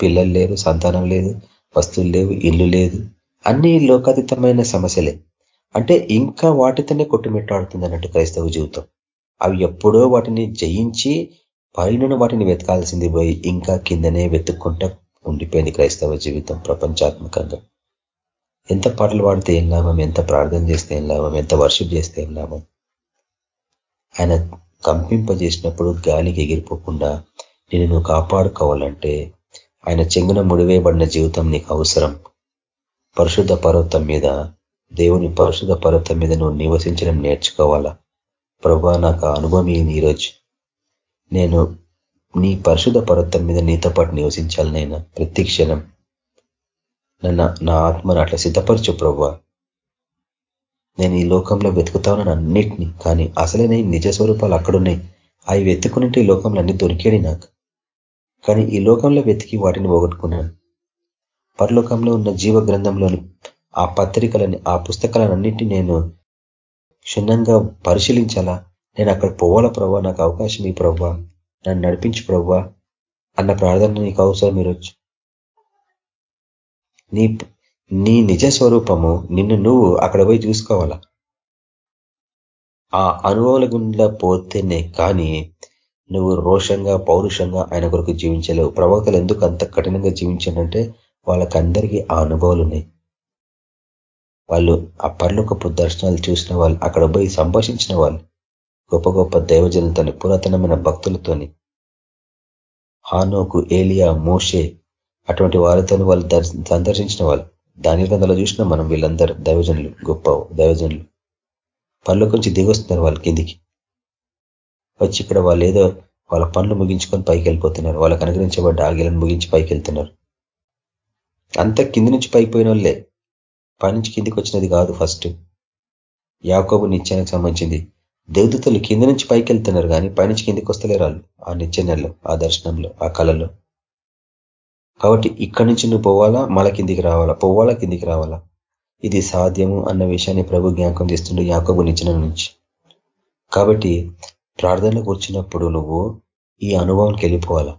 పిల్లలు లేరు సంతానం లేదు వస్తువులు లేవు ఇల్లు లేదు అన్ని లోకాతీతమైన సమస్యలే. అంటే ఇంకా వాటితోనే కొట్టుమిట్టాడుతుంది అన్నట్టు క్రైస్తవ జీవితం. అవి ఎప్పుడో వాటిని జయించి పైన వాటిని వెతకాల్సింది పోయి ఇంకా కిందనే వెతుక్కుంటా ఉండిపోయింది క్రైస్తవ జీవితం ప్రపంచాత్మకంగా. ఎంత పాటలు పాడితే ఏం లాభం? ఎంత ప్రార్థన చేస్తే ఏం లాభం? ఎంత వర్షిప్ చేస్తే ఏం లాభం? ఆయన కంపింపజేసినప్పుడు గాలికి ఎగిరిపోకుండా నేను నువ్వు కాపాడుకోవాలంటే ఆయన చెంగున ముడివేయబడిన జీవితం నీకు అవసరం. పరిశుద్ధ పర్వతం మీద దేవుని పరిశుద్ధ పర్వతం మీద నువ్వు నివసించడం నేర్చుకోవాలా? ప్రభా నాకు అనుభవం ఏంది ఈరోజు నేను నీ పరిశుద్ధ పర్వతం మీద నీతో పాటు నివసించాలి నైనా ప్రతి క్షణం నన్ను నా ఆత్మను అట్లా సిద్ధపరచు ప్రభా. నేను ఈ లోకంలో వెతుకుతాను అన్నిటినీ కానీ అసలే నిజ స్వరూపాలు అక్కడున్నాయి. అవి వెతుకునింటే ఈ లోకంలో అన్ని దొరికేది నాకు. కానీ ఈ లోకంలో వెతికి వాటిని పోగొట్టుకున్నాను. పరలోకంలో ఉన్న జీవ గ్రంథంలోని ఆ పత్రికలని ఆ పుస్తకాలన్నింటినీ నేను క్షుణ్ణంగా పరిశీలించాలా? నేను అక్కడ పోవాలా ప్రభావ నాకు అవకాశం ఈ ప్రభావ నన్ను నడిపించు ప్రభావ అన్న ప్రార్థన నీకు అవసరం మీరు నీ నీ నిజ స్వరూపము నిన్ను నువ్వు అక్కడ పోయి చూసుకోవాలా? ఆ అనుభవాల గుండా పోతేనే కానీ నువ్వు రోషంగా పౌరుషంగా ఆయన కొరకు జీవించలేవు. ప్రవక్తలు ఎందుకు అంత కఠినంగా జీవించాడంటే వాళ్ళకందరికీ ఆ అనుభవాలు ఉన్నాయి. వాళ్ళు ఆ పర్లోకపు దర్శనాలు చూసిన వాళ్ళు అక్కడ పోయి సంభాషించిన వాళ్ళు గొప్ప గొప్ప దైవజనులతోని పురాతనమైన భక్తులతోని హానోకు ఏలియా మోషే అటువంటి వారితో వాళ్ళు సందర్శించిన వాళ్ళు. దాని గంధలో చూసినా మనం వీళ్ళందరూ దైవజనులు గొప్ప దైవజనులు. పనుల నుంచి దిగొస్తున్నారు వాళ్ళ కిందికి. వచ్చి ఇక్కడ వాళ్ళు ఏదో వాళ్ళ పనులు ముగించుకొని పైకి వెళ్ళిపోతున్నారు. వాళ్ళకు అనుగ్రహించబడ్డ ఆగిలను ముగించి పైకి వెళ్తున్నారు. అంత కింది నుంచి పైకి పోయిన వాళ్ళే. పైనుంచి కిందికి వచ్చినది కాదు ఫస్ట్ యాకోబు నిత్యానికి సంబంధించింది. దేవదూతలు కింద నుంచి పైకి వెళ్తున్నారు కానీ పైనుంచి కిందికి వస్తలేరు వాళ్ళు. ఆ నిత్యనల్లో ఆ దర్శనంలో ఆ కళలో. కాబట్టి ఇక్కడి నుంచి నువ్వు పోవాలా? మళ్ళా కిందికి రావాలా? పోవాలా కిందికి రావాలా? ఇది సాధ్యము అన్న విషయాన్ని ప్రభు జ్ఞాపకం చేస్తుండే యాకోబు నిచ్చిన నుంచి. కాబట్టి ప్రార్థనలో కూర్చున్నప్పుడు నువ్వు ఈ అనుభవానికి వెళ్ళిపోవాలా?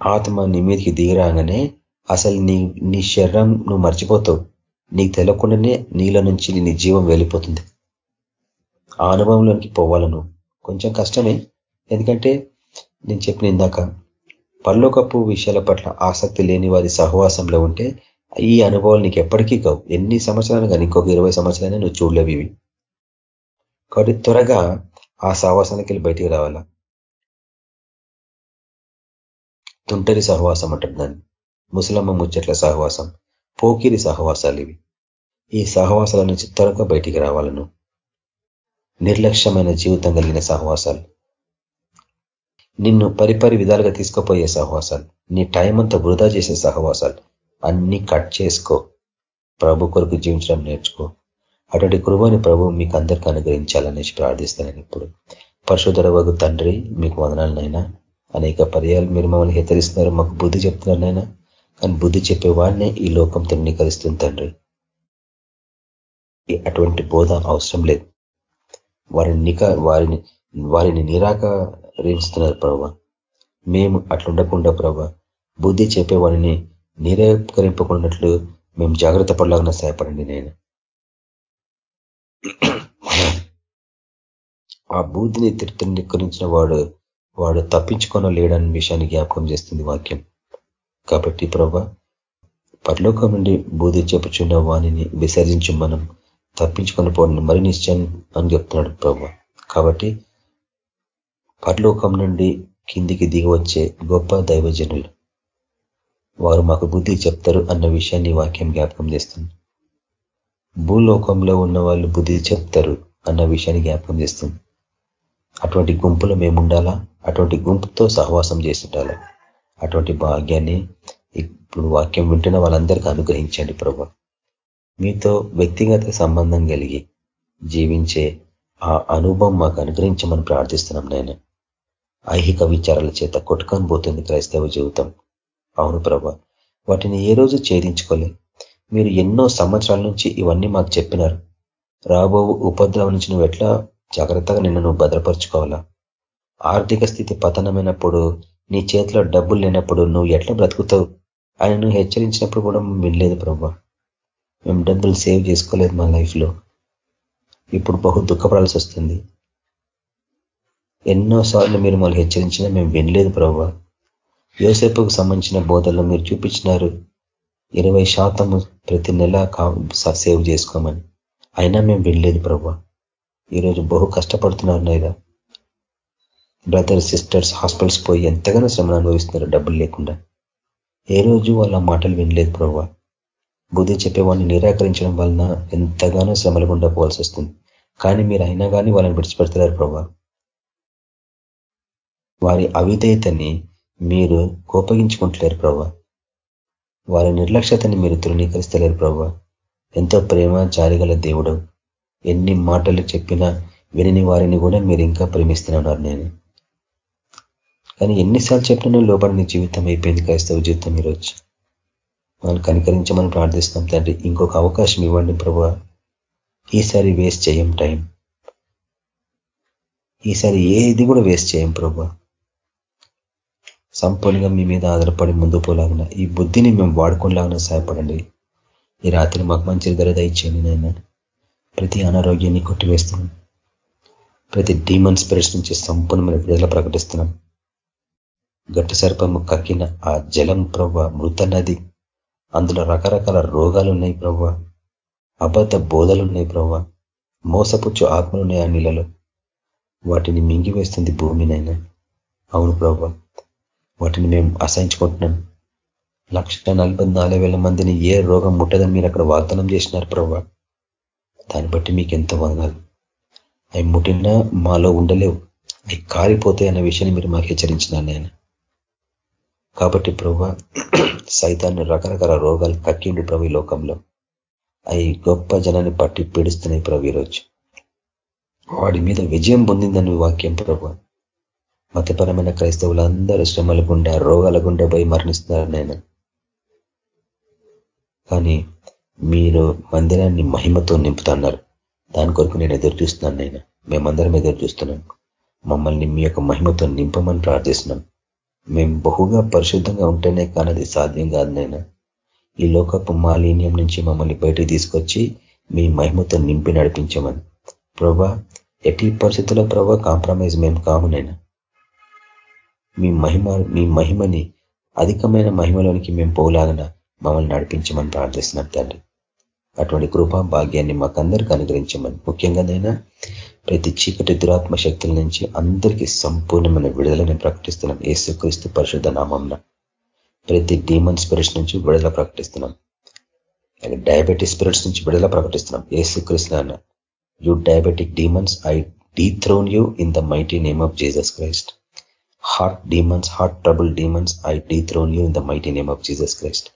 ఆత్మ నీ మీదకి దిగిరాగానే అసలు నీ నీ శరీరం నువ్వు మర్చిపోతావు. నీకు తెలియకుండానే నీళ్ళ నుంచి నీ జీవం వెళ్ళిపోతుంది. ఆ అనుభవంలోనికి పోవాల కొంచెం కష్టమే. ఎందుకంటే నేను చెప్పిన ఇందాక పర్లోకప్పు విషయాల పట్ల ఆసక్తి లేని వారి సహవాసంలో ఉంటే ఈ అనుభవాలు నీకు ఎప్పటికీ కావు. ఎన్ని సంవత్సరాలు కానీ ఇంకొక ఇరవై సంవత్సరాలైనా నువ్వు చూడలేవు ఇవి. కాబట్టి త్వరగా ఆ సహవాసానికి వెళ్ళి బయటికి రావాలా? తుంటరి సహవాసం అంటారు దాన్ని ముసలమ్మ ముచ్చట్ల సహవాసం పోకిరి సహవాసాలు ఇవి ఈ సహవాసాల నుంచి త్వరగా బయటికి రావాలను. నిర్లక్ష్యమైన జీవితం కలిగిన సహవాసాలు. నిన్ను పరిపరి విధాలుగా తీసుకుపోయే సహవాసాలు. నీ టైం అంతా వృధా చేసే సహవాసాలు. అన్ని కట్ చేసుకో. ప్రభు కొరకు జీవించడం నేర్చుకో. అటువంటి కృపని ప్రభు మీకు అందరికీ అనుగ్రహించాలనేసి ప్రార్థిస్తాను ఇప్పుడు పరశుధరవగు తండ్రి మీకు వదనాలనైనా. అనేక పర్యాలు మీరు మమ్మల్ని హెచ్చరిస్తున్నారు మాకు బుద్ధి చెప్తున్నారనైనా. కానీ బుద్ధి చెప్పేవాడినే ఈ లోకం తృణీకరిస్తుంది తండ్రి. అటువంటి బోధ అవసరం లేదు. వారిని నిక వారిని వారిని నిరాకరిస్తున్నారు ప్రభా. మేము అట్లుండకుండా ప్రభా బుద్ధి చెప్పేవాడిని నిరాకరింపకున్నట్లు మేము జాగ్రత్త పడలాగా సహాయపడండి నేను ఆ బుద్ధిని తిరుతృకరించిన వాడు వాడు తప్పించుకొని లేడని విషయాన్ని జ్ఞాపకం చేస్తుంది వాక్యం. కాబట్టి ప్రభా పరలోకం నుండి బూది చెప్పుచున్న వాణిని విసర్జించు మనం తప్పించుకొని పోవడం మరి నిశ్చయం అని చెప్తున్నాడు ప్రభు. కాబట్టి పరలోకం నుండి కిందికి దిగి వచ్చే గొప్ప దైవజనులు వారు మాకు బుద్ధి చెప్తారు అన్న విషయాన్ని వాక్యం జ్ఞాపకం చేస్తుంది. భూలోకంలో ఉన్న వాళ్ళు బుద్ధి చెప్తారు అన్న విషయాన్ని జ్ఞాపకం చేస్తుంది. అటువంటి గుంపులో మేము ఉండాలా? అటువంటి గుంపుతో సహవాసం చేసి ఉండాలా? అటువంటి భాగ్యాన్ని ఇప్పుడు వాక్యం వింటున్న వాళ్ళందరికీ అనుగ్రహించండి ప్రభు. మీతో వ్యక్తిగత సంబంధం కలిగి జీవించే ఆ అనుభవం మాకు అనుగ్రహించమని ప్రార్థిస్తున్నాం నేను ఐహిక విచారాల చేత కొట్టుకొని పోతుంది క్రైస్తవ జీవితం. అవును ప్రభ. వాటిని ఏ రోజు ఛేదించుకోలే. మీరు ఎన్నో సంవత్సరాల నుంచి ఇవన్నీ మాకు చెప్పినారు. రాబో ఉపద్రవం నుంచి నువ్వు ఎట్లా జాగ్రత్తగా నిన్ను నువ్వు భద్రపరుచుకోవాలా? ఆర్థిక స్థితి పతనమైనప్పుడు నీ చేతిలో డబ్బులు లేనప్పుడు నువ్వు ఎట్లా బ్రతుకుతావు? ఆయన నువ్వు హెచ్చరించినప్పుడు కూడా వినలేదు ప్రభా. మేము డబ్బులు సేవ్ చేసుకోలేదు మా లైఫ్లో. ఇప్పుడు బహు దుఃఖపడాల్సి వస్తుంది. ఎన్నోసార్లు మీరు మళ్ళీ హెచ్చరించినా మేము వినలేదు ప్రభా. యోసేపుకు సంబంధించిన బోధనలు మీరు చూపించినారు. ఇరవై శాతము ప్రతి నెల సేవ్ చేసుకోమని. అయినా మేము వినలేదు ప్రభా. ఈరోజు బహు కష్టపడుతున్నారు నైదా బ్రదర్ సిస్టర్స్ హాస్పిటల్స్ పోయి ఎంతగానో శ్రమను అనుభవిస్తున్నారు డబ్బులు లేకుండా. ఏ రోజు వాళ్ళ మాటలు వినలేదు ప్రభావ బుద్ధి చెప్పేవాడిని నిరాకరించడం వలన ఎంతగానో శ్రమలు గుండా పోవాల్సి వస్తుంది. కానీ మీరు అయినా కానీ వాళ్ళని విడిచిపెడతలేరు ప్రభా. వారి అవిధేయతని మీరు కోపగించుకుంటలేరు ప్రభా. వారి నిర్లక్ష్యతని మీరు తృణీకరిస్తలేరు ప్రభా. ఎంతో ప్రేమ జారిగల దేవుడు. ఎన్ని మాటలు చెప్పినా వినని వారిని కూడా మీరు ఇంకా ప్రేమిస్తున్నారు నేను. కానీ ఎన్నిసార్లు చెప్పినా లోపడి జీవితం అయిపోయింది క్రైస్తవ జీవితం ఈరోజు. మనం కనికరించమని ప్రార్థిస్తాం తండ్రి. ఇంకొక అవకాశం ఇవ్వండి ప్రభు. ఈసారి వేస్ట్ చేయం టైం. ఈసారి ఏది కూడా వేస్ట్ చేయం ప్రభు. సంపూర్ణంగా మీ మీద ఆధారపడి ముందు పోలాగిన ఈ బుద్ధిని మేము వాడుకోలాగిన సహాయపడండి. ఈ రాత్రి మాకు మంచి ధర దయచేయండి నేను ప్రతి అనారోగ్యాన్ని కొట్టివేస్తున్నాం. ప్రతి డీమన్ స్పిరిట్స్ నుంచి సంపూర్ణమైన విడుదల ప్రకటిస్తున్నాం. గట్టి సర్పము కక్కిన ఆ జలం ప్రవ్వ మృత నది. అందులో రకరకాల రోగాలు ఉన్నాయి ప్రవ్వ. అబద్ధ బోధలు ఉన్నాయి ప్రవ్వ. మోసపుచ్చు ఆత్మలు ఉన్నాయి ఆ నీళ్ళలో. వాటిని మింగివేస్తుంది భూమినైనా అవును ప్రవ్వ. వాటిని మేము అసహించుకుంటున్నాం. లక్ష మందిని ఏ రోగం ముట్టదని మీరు అక్కడ వాగ్దానం చేసినారు ప్రవ్వ? దాన్ని బట్టి మీకు ఎంత వందాలు అవి ముట్టినా మాలో ఉండలేవు. అవి కారిపోతాయి అన్న విషయాన్ని మీరు మాకు హెచ్చరించినారు నేను కాబట్టి ప్రభు సైతాన్ని రకరకాల రోగాలు కక్కిండు ప్రభు ఈ లోకంలో. అవి గొప్ప జనాన్ని పట్టి పీడిస్తున్నాయి ప్రభు ఈరోజు. వాడి మీద విజయం పొందిందని వాక్యం ప్రభు. మతపరమైన క్రైస్తవులందరూ శ్రమల గుండా రోగాల గుండా పోయి మరణిస్తున్నారు నాయన. కానీ మీరు మందిరాన్ని మహిమతో నింపుతున్నారు. దాని కొరకు నేను ఎదురు చూస్తున్నాను నేను మేమందరం ఎదురు చూస్తున్నాం. మమ్మల్ని మీ యొక్క మహిమతో నింపమని ప్రార్థిస్తున్నాం. మేము బహుగా పరిశుద్ధంగా ఉంటేనే కానది సాధ్యం కాదు నేను ఈ లోకపు మాలిన్యం నుంచి మమ్మల్ని బయటికి తీసుకొచ్చి మీ మహిమతో నింపి నడిపించమని. ప్రభా ఎట్టి పరిస్థితుల్లో ప్రభా కాంప్రమైజ్ మేము కాము నేను మీ మహిమ మీ మహిమని అధికమైన మహిమలోనికి మేము పోలాగన మమ్మల్ని నడిపించమని ప్రార్థిస్తున్నాం తండ్రి. అటువంటి కృపా భాగ్యాన్ని మాకందరికీ అనుగ్రహించమని. ముఖ్యంగానైనా ప్రతి చీకటి దురాత్మ శక్తుల నుంచి అందరికీ సంపూర్ణమైన విడుదలని ప్రకటిస్తున్నాం. ఏసుక్రీస్తు పరిశుద్ధ నామంన. ప్రతి డీమన్ స్పిరిట్స్ నుంచి విడుదల ప్రకటిస్తున్నాం. డయాబెటిక్ స్పిరిట్స్ నుంచి విడుదల ప్రకటిస్తున్నాం. Yesukristu you diabetic demons I dethrone you in the mighty name of Jesus Christ heart demons heart trouble demons I dethrone you in the mighty name of Jesus Christ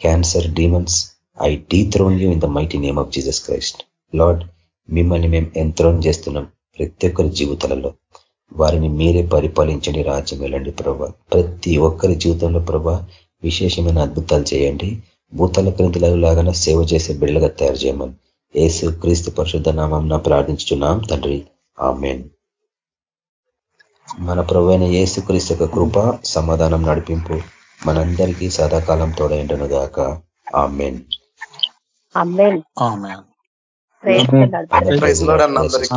cancer demons I dethrone you in the mighty name of Jesus Christ Lord మిమ్మల్ని మేము ఎంత్రోన్ చేస్తున్నాం ప్రతి ఒక్కరి జీవితాలలో. వారిని మీరే పరిపాలించండి రాజ్యం వెళ్ళండి ప్రభా. ప్రతి ఒక్కరి జీవితంలో ప్రభా విశేషమైన అద్భుతాలు చేయండి. భూతల క్రిందలాగా సేవ చేసే బిడ్డలుగా తయారు చేయమని ఏసు క్రీస్తు పరిశుద్ధ నామం ప్రార్థించున్నాం తండ్రి. ఆమెన్. మన ప్రభు అయిన ఏసు క్రీస్తు యొక్క కృప సమాధానం నడిపింపు మనందరికీ సదాకాలం తోడైండను గాక ఆమెన్. అమ్మేన్ ఆమె ప్రేమ ప్రైజ్ లాడ్ అన్న అందరికీ